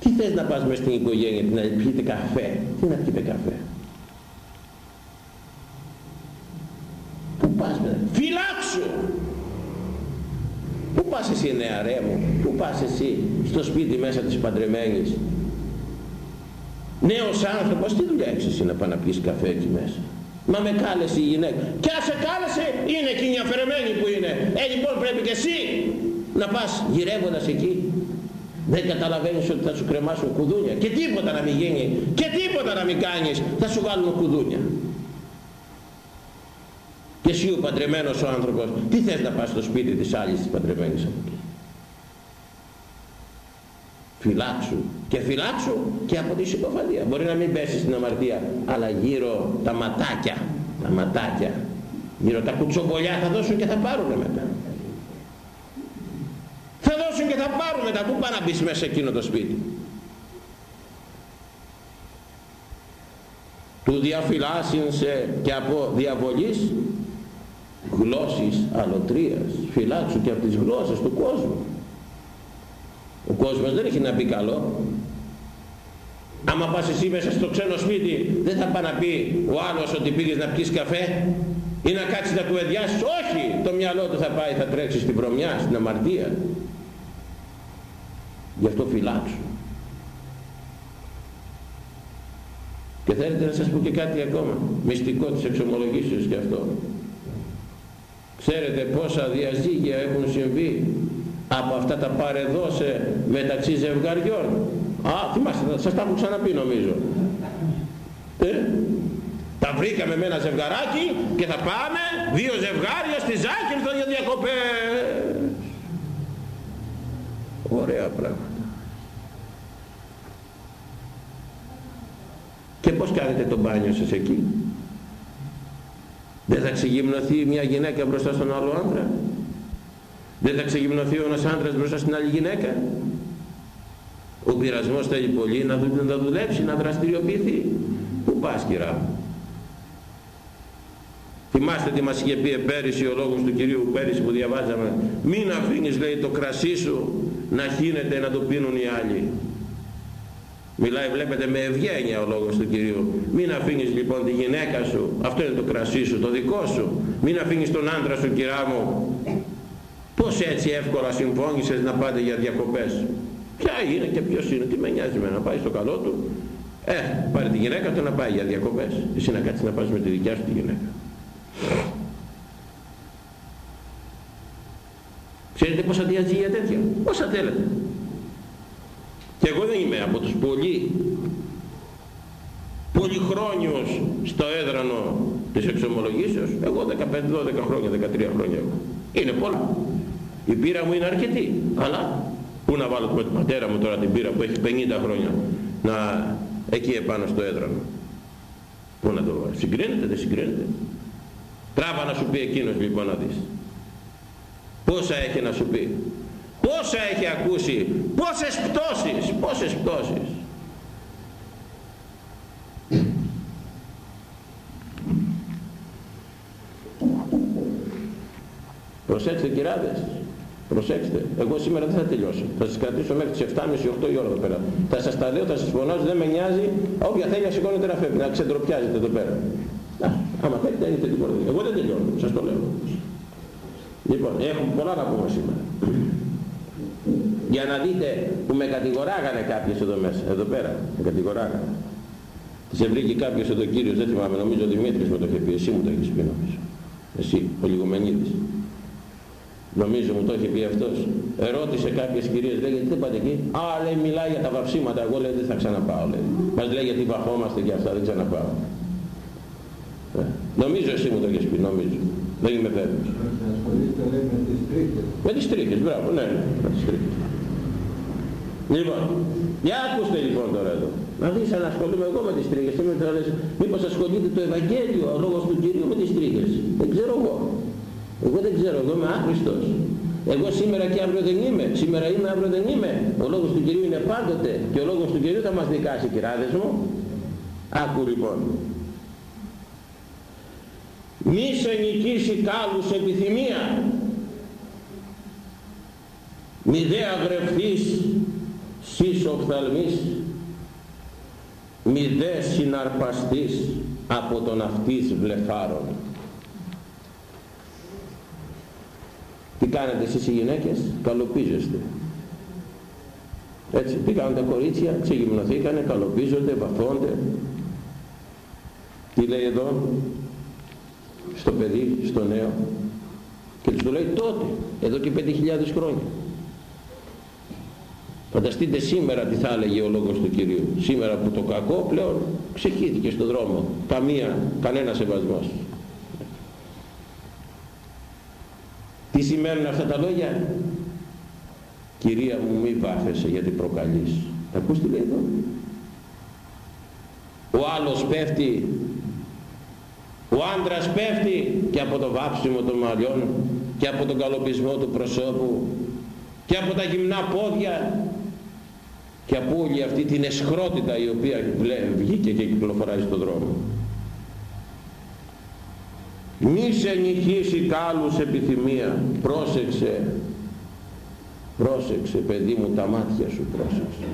Τι θες να πας μες στην οικογένεια, να πιείτε καφέ; Τι να πιείτε καφέ; Πού πας με, φυλάξου. Πού πας εσύ νεαρέ μου, πού πας εσύ στο σπίτι μέσα της παντρεμένης; Νέος άνθρωπος, τι δουλειά έχεις εσύ να πάει να πεις καφέ εκεί μέσα; Μα με κάλεσε η γυναίκα. Και αν σε κάλεσε είναι εκείνη η αφαιρεμένη που είναι. Ε λοιπόν πρέπει και εσύ να πας γυρεύοντας εκεί. Δεν καταλαβαίνεις ότι θα σου κρεμάσουν κουδούνια. Και τίποτα να μην γίνει. Και τίποτα να μην κάνεις. Θα σου βάλουν κουδούνια. Και εσύ ο παντρεμένος ο άνθρωπος, τι θες να πας στο σπίτι της άλλης της παντρεμένης από εκεί. Φυλάξου και φυλάξου και από τη συκοφαντία. Μπορεί να μην πέσεις στην αμαρτία, αλλά γύρω τα ματάκια, τα ματάκια, γύρω τα κουτσομπολιά θα δώσουν και θα πάρουν μετά. Θα δώσουν και θα πάρουν μετά. Πού πάνε να μπεις μέσα σε εκείνο το σπίτι. Του διαφυλάσσινσε και από διαβολής γλώσσης αλωτρίας φυλάξου και από τις γλώσσες του κόσμου. Ο κόσμος δεν έχει να πει καλό. Άμα πας εσύ μέσα στο ξένο σπίτι δεν θα πάει να πει ο άλλος ότι πήγες να πιεις καφέ ή να κάτσεις να κουβεντιάσεις. Όχι το μυαλό του θα πάει θα τρέξει στην βρωμιά στην αμαρτία. Γι' αυτό φυλάξου. Και θέλετε να σας πω και κάτι ακόμα μυστικό της εξομολογήσεως και αυτό Ξέρετε πόσα διαζύγια έχουν συμβεί από αυτά τα παρεδώσε μεταξύ ζευγαριών; Α, θυμάστε, σας τα έχω ξαναπεί νομίζω. Ε, τα βρήκαμε με ένα ζευγαράκι και θα πάμε δύο ζευγάρια στη Ζάκυνθο για διακοπές. Ωραία πράγματα. Και πώς κάνετε το μπάνιο σας εκεί; Δεν θα ξεγυμνωθεί μια γυναίκα μπροστά στον άλλο άντρα; Δεν θα ξεγυμνωθεί ένας άντρας μπροστά στην άλλη γυναίκα; Ο πειρασμός θέλει πολύ να, να δουλέψει, να δραστηριοποιηθεί. Πού πας κυρά μου; Θυμάστε τι μας είχε πει πέρυσι ο λόγος του Κυρίου πέρυσι που διαβάζαμε. Μην αφήνεις λέει το κρασί σου να χύνεται να το πίνουν οι άλλοι. Μιλάει βλέπετε με ευγένεια ο λόγος του Κυρίου. Μην αφήνεις λοιπόν τη γυναίκα σου, αυτό είναι το κρασί σου, το δικό σου. Μην αφήνεις τον άντρα σου κυρά μου. Πώς έτσι εύκολα συμφώνησες να πάτε για διακοπές; Ποια είναι και ποιος είναι, τι με νοιάζει με να πάει στο καλό του. Ε, πάρε τη γυναίκα του να πάει για διακοπές. Εσύ να κάτσεις να πας με τη δικιά σου τη γυναίκα. Ξέρετε πόσα διαζύγια τέτοια; Πόσα θέλετε. Και εγώ δεν είμαι από τους πολύ πολυχρόνιος στο έδρανο της εξομολογήσεως. Εγώ 15-12 χρόνια, 13 χρόνια έχω. είναι πολλά. Η πείρα μου είναι αρκετή αλλά πού να βάλω με τον πατέρα μου τώρα την πείρα που έχει 50 χρόνια να εκεί επάνω στο έδρανο. Πού να το βάλω. Συγκρίνεται δεν συγκρίνεται. Τράβα να σου πει εκείνος λοιπόν να δεις. Πόσα έχει να σου πει πόσα έχει ακούσει πόσες πτώσεις πόσες πτώσεις. Προσέξτε κυράδες προσέξτε. Εγώ σήμερα δεν θα τελειώσω. Θα σας κρατήσω μέχρι τις 7.30-8 η ώρα εδώ πέρα. Θα σας τα λέω, θα σας φωνάζω δεν με νοιάζει. Όποια θέλει να σηκώνεται να φεύγει να ξεντροπιάζετε εδώ πέρα. Α, άμα θέλετε δεν είναι τίποτα εγώ δεν τελειώνω σας το λέω. Λοιπόν έχουμε πολλά να πούμε σήμερα για να δείτε που με κατηγοράγανε κάποιες εδώ μέσα εδώ πέρα με κατηγοράγανε. Σε βρήκε κάποιος εδώ κύριος δεν θυμάμαι νομίζω ο Δημήτρης με το είχε πει εσύ μου το έχεις πει νομίζω. Εσύ ο Λιγομενίδης νομίζω μου το έχει πει αυτός. Ερώτησε κάποιες κυρίες λέει γιατί δεν πάτε εκεί; Α λέει μιλάει για τα βαψίματα εγώ λέει δεν θα ξαναπάω λέει. Μας λέει γιατί βαχόμαστε και αυτά δεν ξαναπάω. Ε, νομίζω εσύ μου το έχεις πει νομίζω. Δεν είμαι βέβαιος. Με τις τρίχες μπράβο ναι, ναι με τις τρίχες λοιπόν για ακούστε λοιπόν τώρα εδώ να δεις αν ασχολούμαι εγώ με τις τρίχες μήπως ασχολείται το Ευαγγέλιο ο λόγος του Κυρίου με τις τρίχες δεν ξέρω εγώ εγώ δεν ξέρω, εγώ είμαι άχρηστος. Εγώ σήμερα και αύριο δεν είμαι. Σήμερα είμαι, αύριο δεν είμαι. Ο λόγος του Κυρίου είναι πάντοτε και ο λόγος του Κυρίου θα μας δικάσει, κυράδες μου. Άκου λοιπόν. Μη σε νικήσει κάλους επιθυμία. Μη δε αγρευθείς σεις οφθαλμής. Μη δε συναρπαστείς από τον αυτής βλεφάρων. Τι κάνετε εσείς οι γυναίκες, καλοπίζεστε. Έτσι, πήγαν τα κορίτσια, ξεγυμνοθήκανε, καλοπίζονται, βαφώνται. Τι λέει εδώ, στο παιδί, στο νέο. Και τους το λέει τότε, εδώ και 5.000 χρόνια. Φανταστείτε σήμερα τι θα έλεγε ο λόγος του Κυρίου. Σήμερα που το κακό πλέον ξεχύθηκε στον δρόμο. Καμία, κανένα σεβασμός. Τι σημαίνουν αυτά τα λόγια; Κυρία μου μη βάφεσαι γιατί προκαλείς. Τα ακούς τι λέει εδώ; Ο άλλος πέφτει, ο άντρας πέφτει και από το βάψιμο των μαλλιών και από τον καλοπισμό του προσώπου και από τα γυμνά πόδια και από όλη αυτή την εσχρότητα η οποία βγήκε και κυκλοφοράει στον δρόμο. Μη σε νυχήσει κάλους επιθυμία. Πρόσεξε. Πρόσεξε παιδί μου τα μάτια σου πρόσεξε.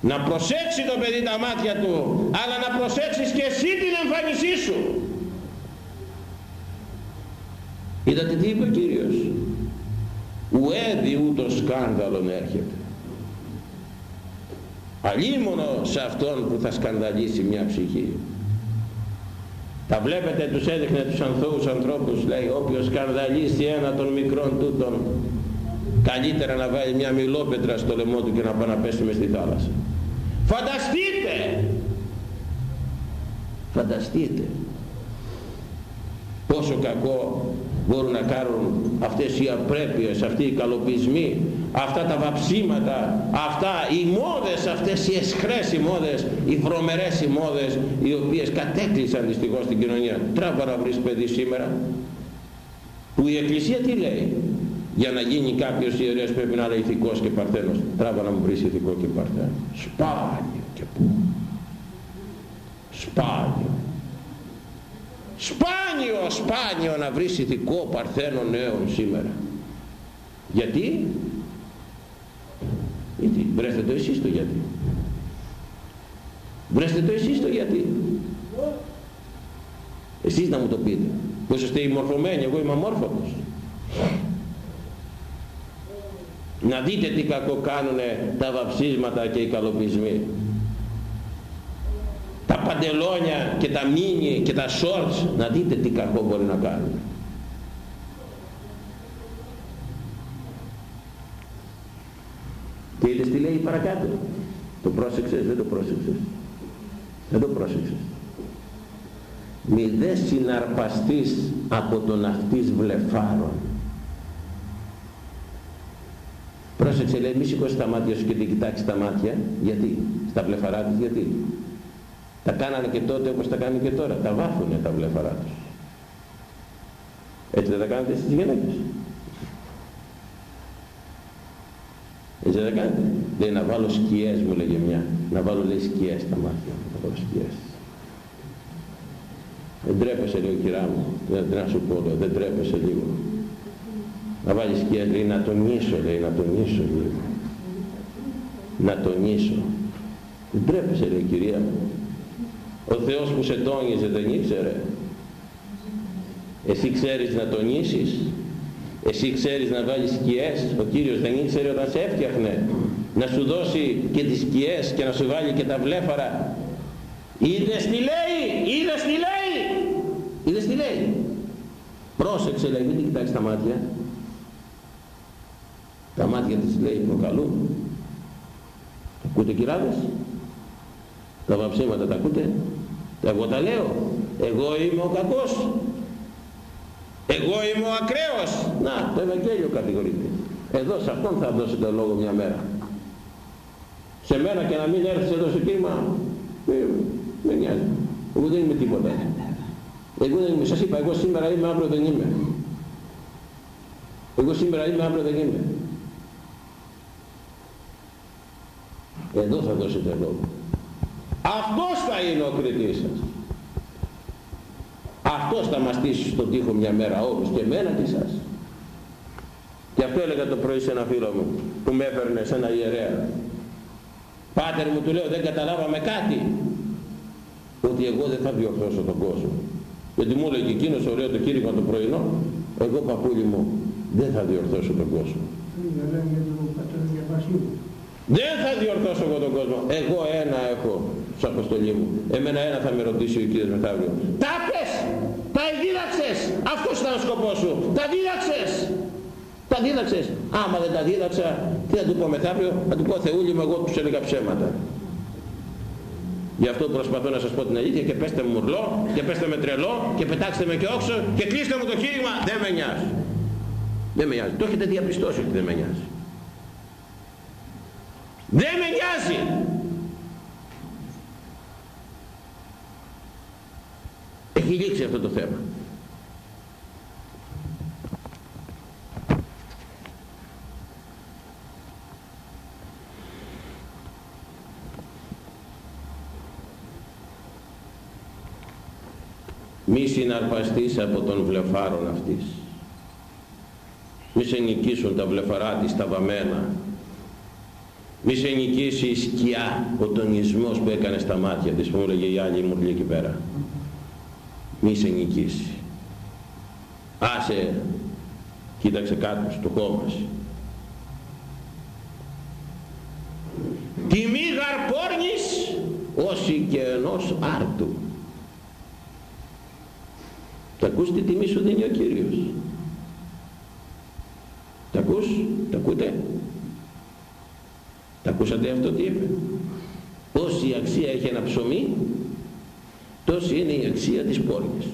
Να προσέξει το παιδί τα μάτια του αλλά να προσέξεις και εσύ την εμφάνισή σου. Είδατε τι είπε ο Κύριος; Ουέδι ούτως σκάνδαλον έρχεται αλίμονο σε αυτόν που θα σκανδαλίσει μια ψυχή τα βλέπετε τους έδειχνε τους ανθώους ανθρώπους λέει όποιος σκανδαλίσει ένα των μικρών τούτων καλύτερα να βάλει μια μιλόπετρα στο λαιμό του και να πάει να πέσει μες στη θάλασσα. Φανταστείτε! Φανταστείτε πόσο κακό μπορούν να κάνουν αυτές οι απρέπειες, αυτοί οι καλοπισμοί, αυτά τα βαψίματα, αυτά οι μόδες, αυτές οι εσχρές οι μόδες, οι βρωμερές οι μόδες, οι οποίες κατέκλυσαν δυστυχώς την κοινωνία. Τράβα να βρεις παιδί σήμερα, που η Εκκλησία τι λέει, για να γίνει κάποιος ιερέας πρέπει να είναι ηθικός και παρθένος. Τράβα να μου βρεις ηθικό και παρθένο. Σπάνιο και πού. Σπάνιο. Σπάνιο, σπάνιο να βρεις ηθικό παρθένο νέων σήμερα. Γιατί; Γιατί, βρέστε το εσείς το γιατί. Βρέστε το εσείς το γιατί. Εσείς να μου το πείτε. Πως είστε οι μορφωμένοι, εγώ είμαι αμόρφωτος. Να δείτε τι κακό κάνουν τα βαψίσματα και οι καλοπισμοί τα παντελόνια και τα μίνι και τα σόρτς να δείτε τι κακό μπορεί να κάνουν και είδες τι λέει παρακάτω. Το πρόσεξες δεν το πρόσεξες. Δεν το πρόσεξες. Μη δε συναρπαστείς από τον αυτής βλεφάρων. Πρόσεξε λέει μη σηκώσεις τα μάτια σου και την κοιτάξεις τα μάτια. Γιατί; Στα βλεφαρά της γιατί; Τα κάνανε και τότε όπως τα κάνουν και τώρα. Τα βάφουνε τα βλεφαρά τους. Έτσι δεν τα κάνετε στις γυναίκες έτσι δεν τα κάνετε λέει να βάλω σκιές μου λέγε μια. Να βάλω λέει σκιές στα μάτια μου να βάλω σκιές. Δεν τρέπεσαι λέει ο κυρά μου. Δεν, να σου πω λέω, δεν τρέπεσαι λίγο. Να βάλεις σκιές λέει να τονίσω λέει να τονίσω λίγο. Να τονίσω. Δεν τρέπεσαι λέει κυρία μου. Ο Θεός που σε τόνιζε δεν ήξερε. Εσύ ξέρεις να τονίσεις εσύ ξέρεις να βάλεις σκιές. Ο Κύριος δεν ήξερε όταν σε έφτιαχνε. Να σου δώσει και τις σκιές και να σου βάλει και τα βλέφαρα. Είδες τι λέει είδες τι λέει είδες τι λέει. Πρόσεξε λέει μην την κοιτάξεις τα μάτια. Τα μάτια της λέει προκαλούν. Ακούτε κυράδες; Τα βαψίματα τα ακούτε; Εγώ τα λέω. Εγώ είμαι ο κακός εγώ είμαι ο ακραίος. Να το Ευαγγέλιο κατηγορείται εδώ σε αυτόν θα δώσετε λόγο μια μέρα. Σε μένα και να μην έρθεις εδώ στο κύμα με νοιάζει. Εγώ δεν είμαι τίποτα. Εγώ δεν είμαι, σας είπα εγώ σήμερα είμαι αύριο δεν είμαι. Εγώ σήμερα είμαι αύριο δεν είμαι. Εδώ θα δώσετε λόγο. Αυτός θα είναι ο κριτής σας αυτός θα μας στήσει στον τοίχο μια μέρα όλους και εμένα και εσάς. Και αυτό έλεγα το πρωί σε ένα φίλο μου που με έπαιρνε σε ένα ιερέα. Πάτερ μου του λέω δεν καταλάβαμε κάτι ότι εγώ δεν θα διορθώσω τον κόσμο γιατί μου έλεγε εκείνος ωραίο το κήρυγμα το πρωινό εγώ παππούλη μου δεν θα διορθώσω τον κόσμο δεν θα διορθώσω εγώ τον κόσμο. Εγώ ένα έχω στην αποστολή μου εμένα ένα θα με ρωτήσει ο κύριος μεθαύριο τα πες τα δίδαξες αυτός ήταν ο σκοπός σου τα δίδαξες τα δίδαξες άμα δεν τα δίδαξα τι θα του πω μεθαύριο; Θα του πω Θεούλη μου εγώ τους έλεγα ψέματα Γι' αυτό προσπαθώ να σας πω την αλήθεια και πέστε μου μουρλό και πέστε με τρελό και πετάξτε με και όξο και κλείστε μου το κήρυγμα. Δεν με νοιάζει. Δεν με νοιάζει. Το έχετε διαπιστώσει ότι δεν με νοιάζει. Δεν με νοιάζει. Έχει λήξει αυτό το θέμα. μη συναρπαστείς από τον βλεφάρον αυτής. Μη σε νικήσουν τα βλεφαρά της τα βαμμένα. Μη σε νικήσει η σκιά ο τονισμός που έκανε στα μάτια της που μου έλεγε η άλλη μου εκεί πέρα μη σε νικήσει άσε κοίταξε κάτω στο κόμμα σου τιμή γαρπόρνης όσοι και ενός άρτου τα ακούς τι τιμή σου δίνει ο Κύριος. Τα ακούς, τα ακούτε. Τα ακούσατε αυτό τι είπε. Όση αξία έχει ένα ψωμί, τόση είναι η αξία της πόρνης.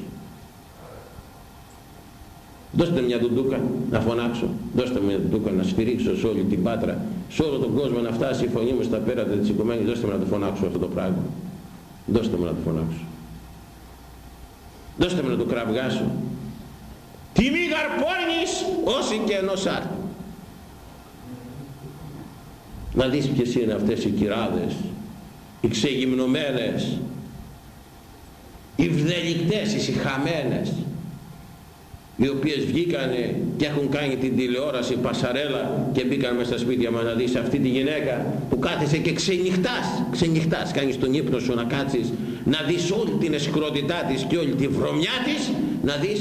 Δώστε μια δουντούκα να φωνάξω. Δώστε μια δουντούκα να σφυρίξω σε όλη την Πάτρα. Σε όλο τον κόσμο να φτάσει η φωνή μου στα πέρατα της οικομένης. Δώστε μου να το φωνάξω αυτό το πράγμα. Δώστε μου να το φωνάξω δώστε μου να το κραυγάσω τιμή γαρπώνης όσοι και ενός άρτου να δεις ποιες είναι αυτές οι κυράδες οι ξεγυμνωμένες οι βδελικτές, οι συχαμένες οι οποίες βγήκανε και έχουν κάνει την τηλεόραση πασαρέλα και μπήκαν μέσα στα σπίτια μας να δεις αυτή τη γυναίκα που κάθεσε και ξενυχτάς, ξενυχτάς, κάνεις τον ύπνο σου να κάτσεις να δεις όλη την εσχρότητά της και όλη τη βρωμιά της να δεις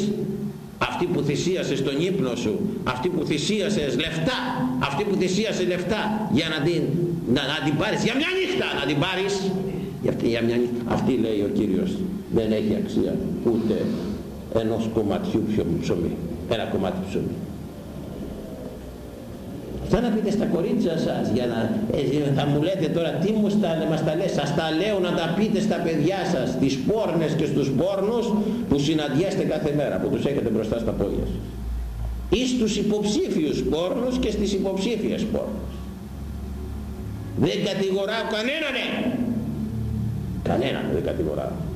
αυτή που θυσίασε στον ύπνο σου αυτή που θυσίασε λεφτά αυτή που θυσίασε λεφτά για να την, να, να την πάρεις για μια νύχτα να την πάρεις για αυτή, για μια νύχτα. αυτή λέει ο Κύριος δεν έχει αξία ούτε ενός κομματιού ψωμί ένα κομμάτι ψωμί. Θα να πείτε στα κορίτσια σας για να, ε, θα μου λέτε τώρα τι μου στα, μας τα λες. Σας τα λέω να τα πείτε στα παιδιά σας τις πόρνες και στους πόρνους που συναντιέστε κάθε μέρα που τους έχετε μπροστά στα πόδια σας. Ή στους υποψήφιους πόρνους και στις υποψήφιες πόρνους. Δεν κατηγοράω κανέναν ναι. κανέναν δεν κατηγοράω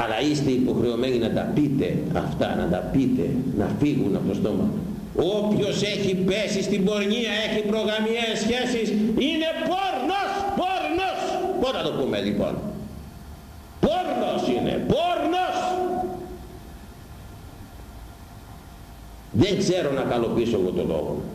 αλλά είστε υποχρεωμένοι να τα πείτε αυτά, να τα πείτε, να φύγουν από το στόμα. Όποιος έχει πέσει στην πορνεία, έχει προγαμιαίες σχέσεις, είναι πόρνος, πόρνος. Πώς να το πούμε λοιπόν; Πόρνος είναι, πόρνος. Δεν ξέρω να καλοποιήσω εγώ το λόγο μου.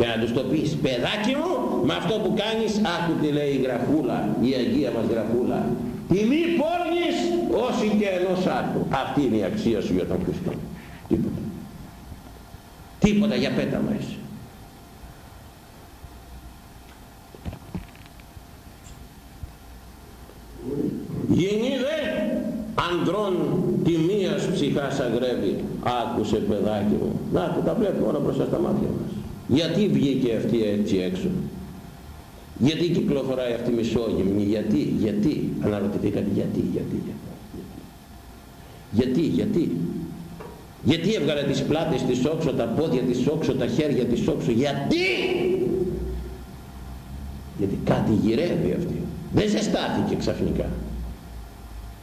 Και να τους το πεις παιδάκι μου με αυτό που κάνεις άκου τι λέει η γραφούλα η Αγία μας γραφούλα. Τιμή πόρνης όσοι και ενός άκου αυτή είναι η αξία σου για τον Χριστό. Τίποτα. Τίποτα για πέταμα εσύ Γεννή δε ανδρών τιμίας ψυχάς αγρεύει. Άκουσε παιδάκι μου. Να το τα βλέπουμε όλα μπροστά στα μάτια μας γιατί βγήκε αυτή έτσι έξω; Γιατί κυκλοφοράει αυτή η μισόγυμνη, γιατί, γιατί, αναρωτηθήκατε γιατί, γιατί, γιατί, γιατί, γιατί, γιατί έβγαλε τις πλάτες της όξω, τα πόδια της όξω, τα χέρια της όξω, γιατί, γιατί κάτι γυρεύει αυτή, δεν ζεστάθηκε ξαφνικά,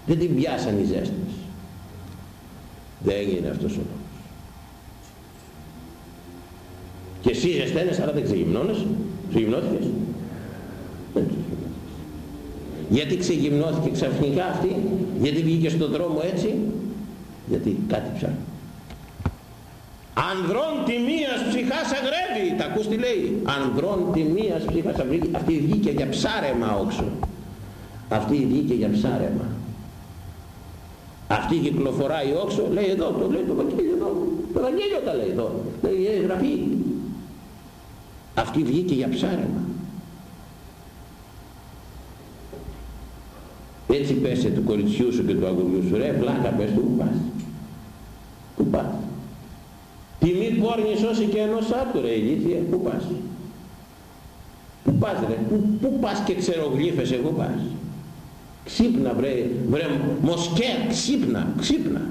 δεν την πιάσαν οι ζέστες, δεν έγινε αυτός ο λόγος. Και εσύ ζεσταίνεσαι αλλά δεν ξεγυμνώνεσαι. Ξεγυμνώθηκες. Γιατί ξεγυμνώθηκε ξαφνικά αυτή, γιατί βγήκε στον δρόμο έτσι, γιατί κάτι ψάχνει. Ανδρών τιμίας ψυχάς αγρεύει, τα ακούς τι λέει. Ανδρών τιμίας ψυχάς αγρεύει, αυτή βγήκε για ψάρεμα όξω. Αυτή βγήκε για ψάρεμα. Αυτή κυκλοφοράει όξω, λέει εδώ, το λέει το Βαγγέλιο εδώ. Το Βαγγέλιο τα λέει εδώ. Λέει, ε, γραφή, αυτή βγήκε για ψάρεμα. Έτσι πέσε του κοριτσιού σου και του αγουριού σου ρε πλάκα πες του που πας που πας τιμή πόρνης όσοι και ενός άτου ρε ηλίθιε που πας που πας ρε που, που πας και ξερογλύφεσαι που πας ξύπνα βρε βρε μοσκέ ξύπνα ξύπνα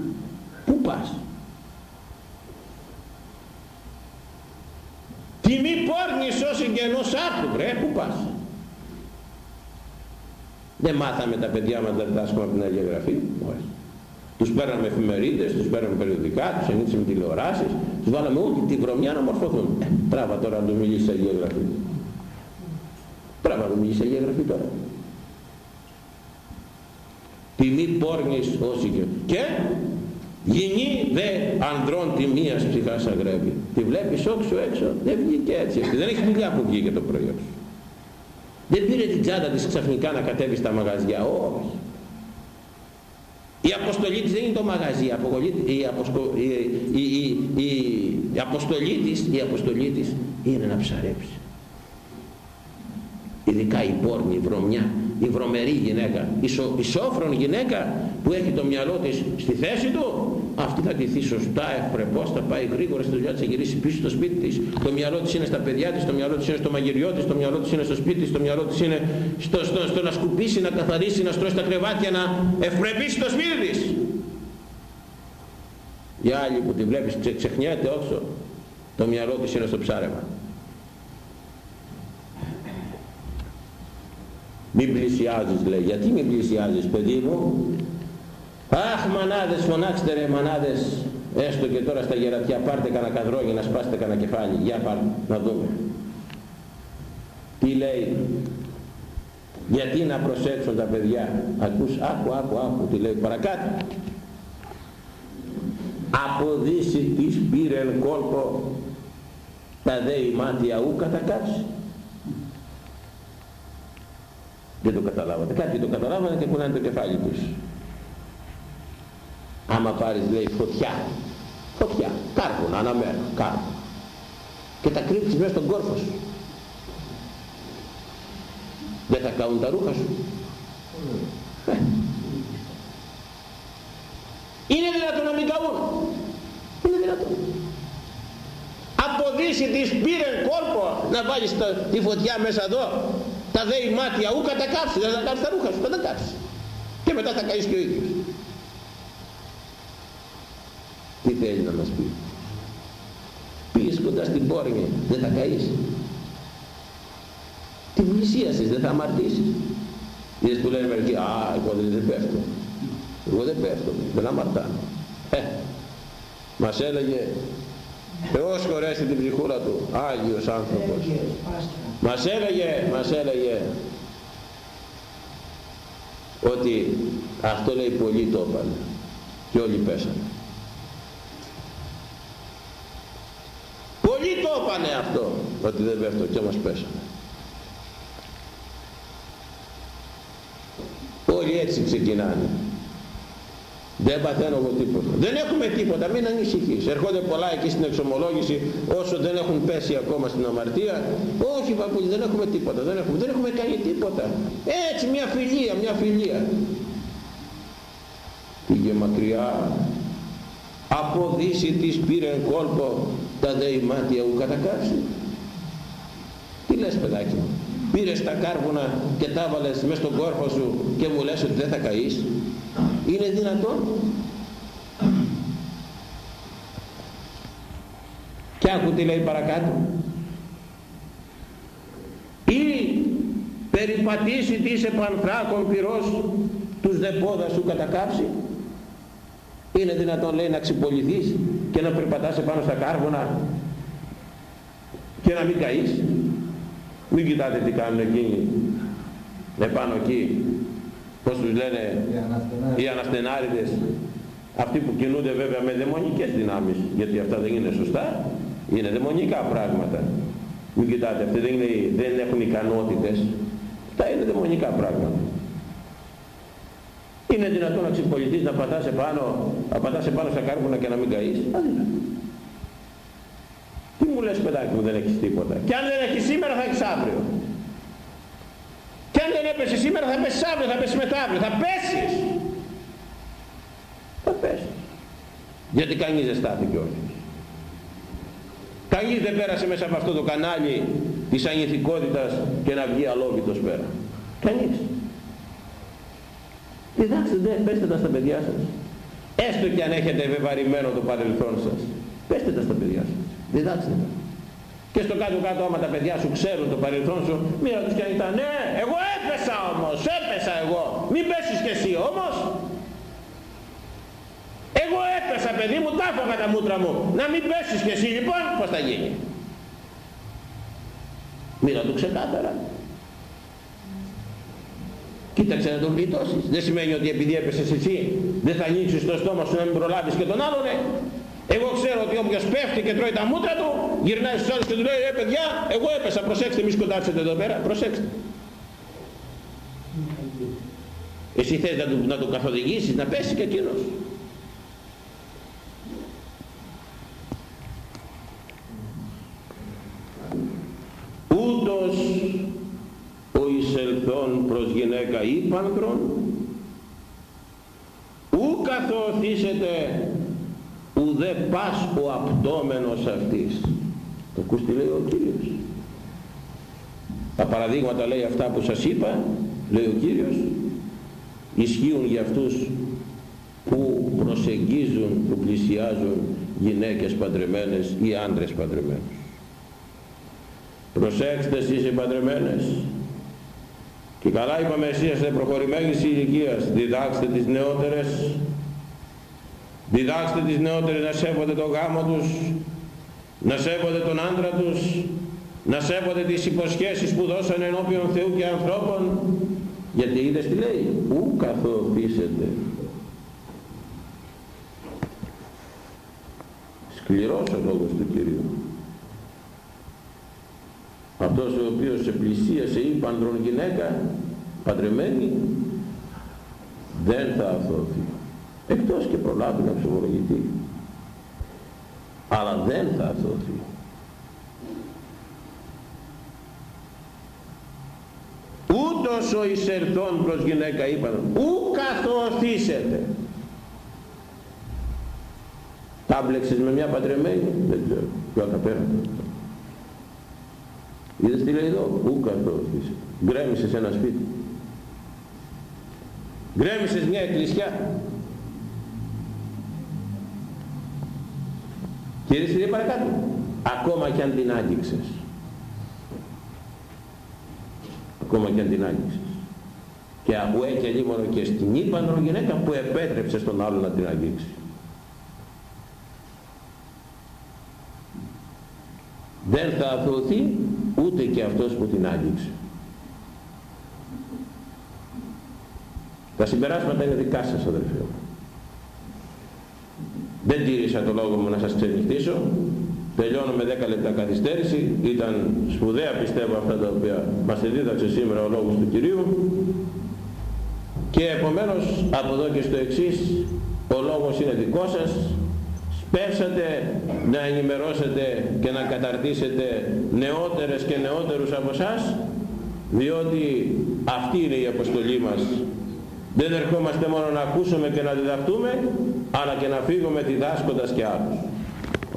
που πας Τιμή πόρνης όσοι και ενός άτου, ρε, πού πας. Δεν μάθαμε τα παιδιά μας να διδάσκουμε από την Αγία Γραφή. Τους παίρναμε εφημερίδες, τους παίρναμε περιοδικά, τους ενίσχυσαμε τηλεοράσεις, τους βάλαμε όλη τη βρωμιά να μορφωθούν. Ε, τράβα τώρα να του μιλήσει Αγία Γραφή. Τράβα να του μιλήσει Αγία Γραφή τώρα. Τιμή πόρνης όσοι και... Και Γινή δε ανδρών τιμίας ψυχάς αγρεύει. Τη βλέπεις όξω έξω, δεν βγήκε έτσι. Δεν έχεις δουλειά που βγήκε το προϊόν σου. Δεν πήρε την τσάντα της ξαφνικά να κατέβει στα μαγαζιά. Όχι. Η αποστολή της δεν είναι το μαγαζί. Η, αποστολή, η, η, η αποστολή της, η αποστολή της είναι να ψαρέψει. Ειδικά η πόρνη, η βρωμιά, η βρωμερή γυναίκα, η, σο, η σόφρον γυναίκα που έχει το μυαλό της στη θέση του, αυτή θα τηθεί σωστά, ευπρεπώς, θα πάει γρήγορα στη δουλειά της, θα γυρίσει πίσω στο σπίτι της. Το μυαλό της είναι στα παιδιά της, το μυαλό της είναι στο μαγειριό της, το μυαλό της είναι στο σπίτι της, το μυαλό της είναι στο, στο, στο να σκουπίσει, να καθαρίσει, να στρώσει τα κρεβάτια, να ευπρεπίσει το σπίτι της. Η άλλη που τη βλέπεις ξε, ξεχνιέται όσο το μυαλό της είναι στο ψάρεμα. Μην πλησιάζεις λέει. Γιατί μην πλησιάζεις παιδί μου; Αχ μανάδες φωνάξτε ρε μανάδες. Έστω και τώρα στα γερατιά πάρτε κανένα καδρόνι να σπάσετε κανένα κεφάλι. Για πάρτε να δούμε. Τι λέει; Γιατί να προσέξουν τα παιδιά; Ακούς άκου άκου άκου τι λέει παρακάτω. Αποδύσει της πήρεν κόλπο τα δέη μάτια ου κατακάψει. Δεν το καταλάβατε. Κάποιοι το καταλάβανε και κουνάνε το κεφάλι τους. Άμα πάρεις λέει φωτιά, φωτιά, κάρβουνα, αναμένα, κάρβουνα. Και τα κρύψεις μέσα στον κόρφο σου. Δεν θα κάνουν τα ρούχα σου. Ε. Είναι δυνατόν να μην καούν. δυνατόν αποδύσει της πήρε κόλπο να βάλεις τη φωτιά μέσα εδώ τα δέει μάτια ού κατακάψει δεν θα κάψεις τα ρούχα σου κατακάψει και μετά θα καείς και ο ίδιος τι θέλεις να μας πεις; Πήγες κοντά στην πόρνη δεν θα καείς; Τι πλησίασες δεν θα αμαρτήσεις; Είδες που λένε μερικοί α εγώ δεν πέφτω εγώ δεν πέφτω δεν αμαρτάνω ε, μας έλεγε Θεός χωρέσει την ψυχούλα του Άγιος άνθρωπος μας έλεγε μας έλεγε ότι αυτό λέει πολύ το έπανε και όλοι πέσανε πολλοί το έπανε αυτό; Ότι δεν πέφτω και μας πέσανε όλοι έτσι ξεκινάνε δεν παθαίνω εγώ τίποτα. Δεν έχουμε τίποτα, μην ανησυχείς. Έρχονται πολλά εκεί στην εξομολόγηση όσο δεν έχουν πέσει ακόμα στην αμαρτία. Όχι παππούλη, δεν έχουμε τίποτα, δεν έχουμε, δεν έχουμε κάνει τίποτα. Έτσι μια φιλία, μια φιλία. Πήγε μακριά, από δύση της πήρε κόλπο τα δέη μάτια ου κατακάψει. Τι λες παιδάκι μου, πήρες τα κάρβουνα και τα βάλες μέσα στον κόρφο σου και μου λες ότι δεν θα καείς; Είναι δυνατόν; Και άκου τι λέει παρακάτω. Ή περιπατήσει της επανθράκων πυρός τους δεπόδας σου κατακάψει. Είναι δυνατόν λέει να ξυπολυθείς και να περπατάς επάνω στα κάρβουνα και να μην καείς. Μην κοιτάτε τι κάνουν εκείνοι επάνω εκεί πώς τους λένε οι αναστενάριδες αυτοί που κινούνται βέβαια με δαιμονικές δυνάμεις γιατί αυτά δεν είναι σωστά. Είναι δαιμονικά πράγματα. Μην κοιτάτε αυτοί δεν, είναι, δεν έχουν ικανότητες. Αυτά είναι δαιμονικά πράγματα είναι δυνατόν να ξυπολιτείς να πατάς επάνω να πατάς επάνω στα κάρβουνα και να μην καείς τι μου λες παιδάκι μου δεν έχεις τίποτα και αν δεν έχεις σήμερα θα έχεις αύριο και αν δεν έπεσες σήμερα θα πέσεις αύριο, θα πέσεις μεθαύριο, θα πέσεις. Θα πέσεις. Γιατί κανείς δεν στάθηκε όχι. Κανείς δεν πέρασε μέσα από αυτό το κανάλι της ανηθικότητας και να βγει αλόβητος πέρα. Κανείς. Διδάξτε, δε, πέστε τα στα παιδιά σας. Έστω και αν έχετε βεβαρημένο το παρελθόν σας. Πέστε τα στα παιδιά σας. Διδάξτε τα. Και στο κάτω κάτω άμα τα παιδιά σου ξέρουν το παρελθόν σου, μοίρα τους και αν ναι, εγώ έπεσα όμως, έπεσα εγώ. Μην πέσεις και εσύ όμως. Εγώ έπεσα παιδί μου, τα έφαγα τα μούτρα μου. Να μην πέσεις και εσύ λοιπόν, πώς θα γίνει. Μοίρα του ξεκάθαρα. Κοίταξε να τον γλιτώσεις. Δεν σημαίνει ότι επειδή έπεσες εσύ δεν θα ανοίξεις το στόμα σου να μην προλάβεις και τον άλλον. Ε. Εγώ ξέρω ότι όποιος πέφτει και τρώει τα μούτρα του, γυρνάει στους άλλους και του λέει, ε παιδιά, εγώ έπεσα, προσέξτε, μη σκοτάψετε εδώ πέρα, προσέξτε. Εσύ θες να του, να του καθοδηγήσεις, να πέσει και εκείνος. Ούτως ο εισελθόν προς γυναίκα ύπανδρον, ου καθοθήσετε ουδέ πας ο απτόμενος αυτής. Το ακούς τι λέει ο Κύριος. Τα παραδείγματα λέει αυτά που σας είπα λέει ο Κύριος ισχύουν για αυτούς που προσεγγίζουν που πλησιάζουν γυναίκες παντρεμένες ή άντρες παντρεμένους. Προσέξτε εσείς οι παντρεμένες και καλά είπαμε εσείς είστε προχωρημένης ηλικίας διδάξτε τις νεότερες Διδάξτε τις νεότερες να σέβονται το γάμο τους, να σέβονται τον άντρα τους, να σέβονται τις υποσχέσεις που δώσαν ενώπιον Θεού και ανθρώπων. Γιατί είδες τι λέει, ου καθοφίσετε. Σκληρός ο λόγος του Κυρίου. Αυτός ο οποίος σε πλησίασε ή παντρον γυναίκα, παντρεμένη, δεν θα αθώθει εκτός και προλάβει να ψωμολογηθεί αλλά δεν θα αθώθει ούτως ο εισερθών προς γυναίκα είπαν ου καθοθήσετε τα Άμπλεξες με μια πατρεμένη, δεν ξέρω, πιο πέρα. Είδες τι λέει εδώ, ούκα αυτό, γκρέμισες ένα σπίτι. Γκρέμισες μια εκκλησιά. Και είδες τι λέει παρακάτω. Ακόμα και αν την άγγιξες. Ακόμα και αν την άγγιξες. Και αφού και μόνο και στην ύπανο γυναίκα που επέτρεψες στον άλλο να την αγγίξει. δεν θα αθωωθεί ούτε και αυτός που την άγγιξε. Τα συμπεράσματα είναι δικά σας αδελφέ μου. Δεν τήρησα το λόγο μου να σας ξενυχτήσω. Τελειώνω με 10 λεπτά καθυστέρηση. Ήταν σπουδαία πιστεύω αυτά τα οποία μας εδίδαξε σήμερα ο λόγος του Κυρίου. Και επομένως από εδώ και στο εξής ο λόγος είναι δικός σας πέσατε να ενημερώσετε και να καταρτήσετε νεότερες και νεότερους από εσάς, διότι αυτή είναι η αποστολή μας. Δεν ερχόμαστε μόνο να ακούσουμε και να διδαχτούμε, αλλά και να φύγουμε διδάσκοντας και άλλους.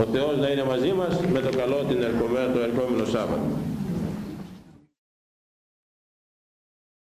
Ο Θεός να είναι μαζί μας με το καλό την ερχομένο, το ερχόμενο Σάββατο.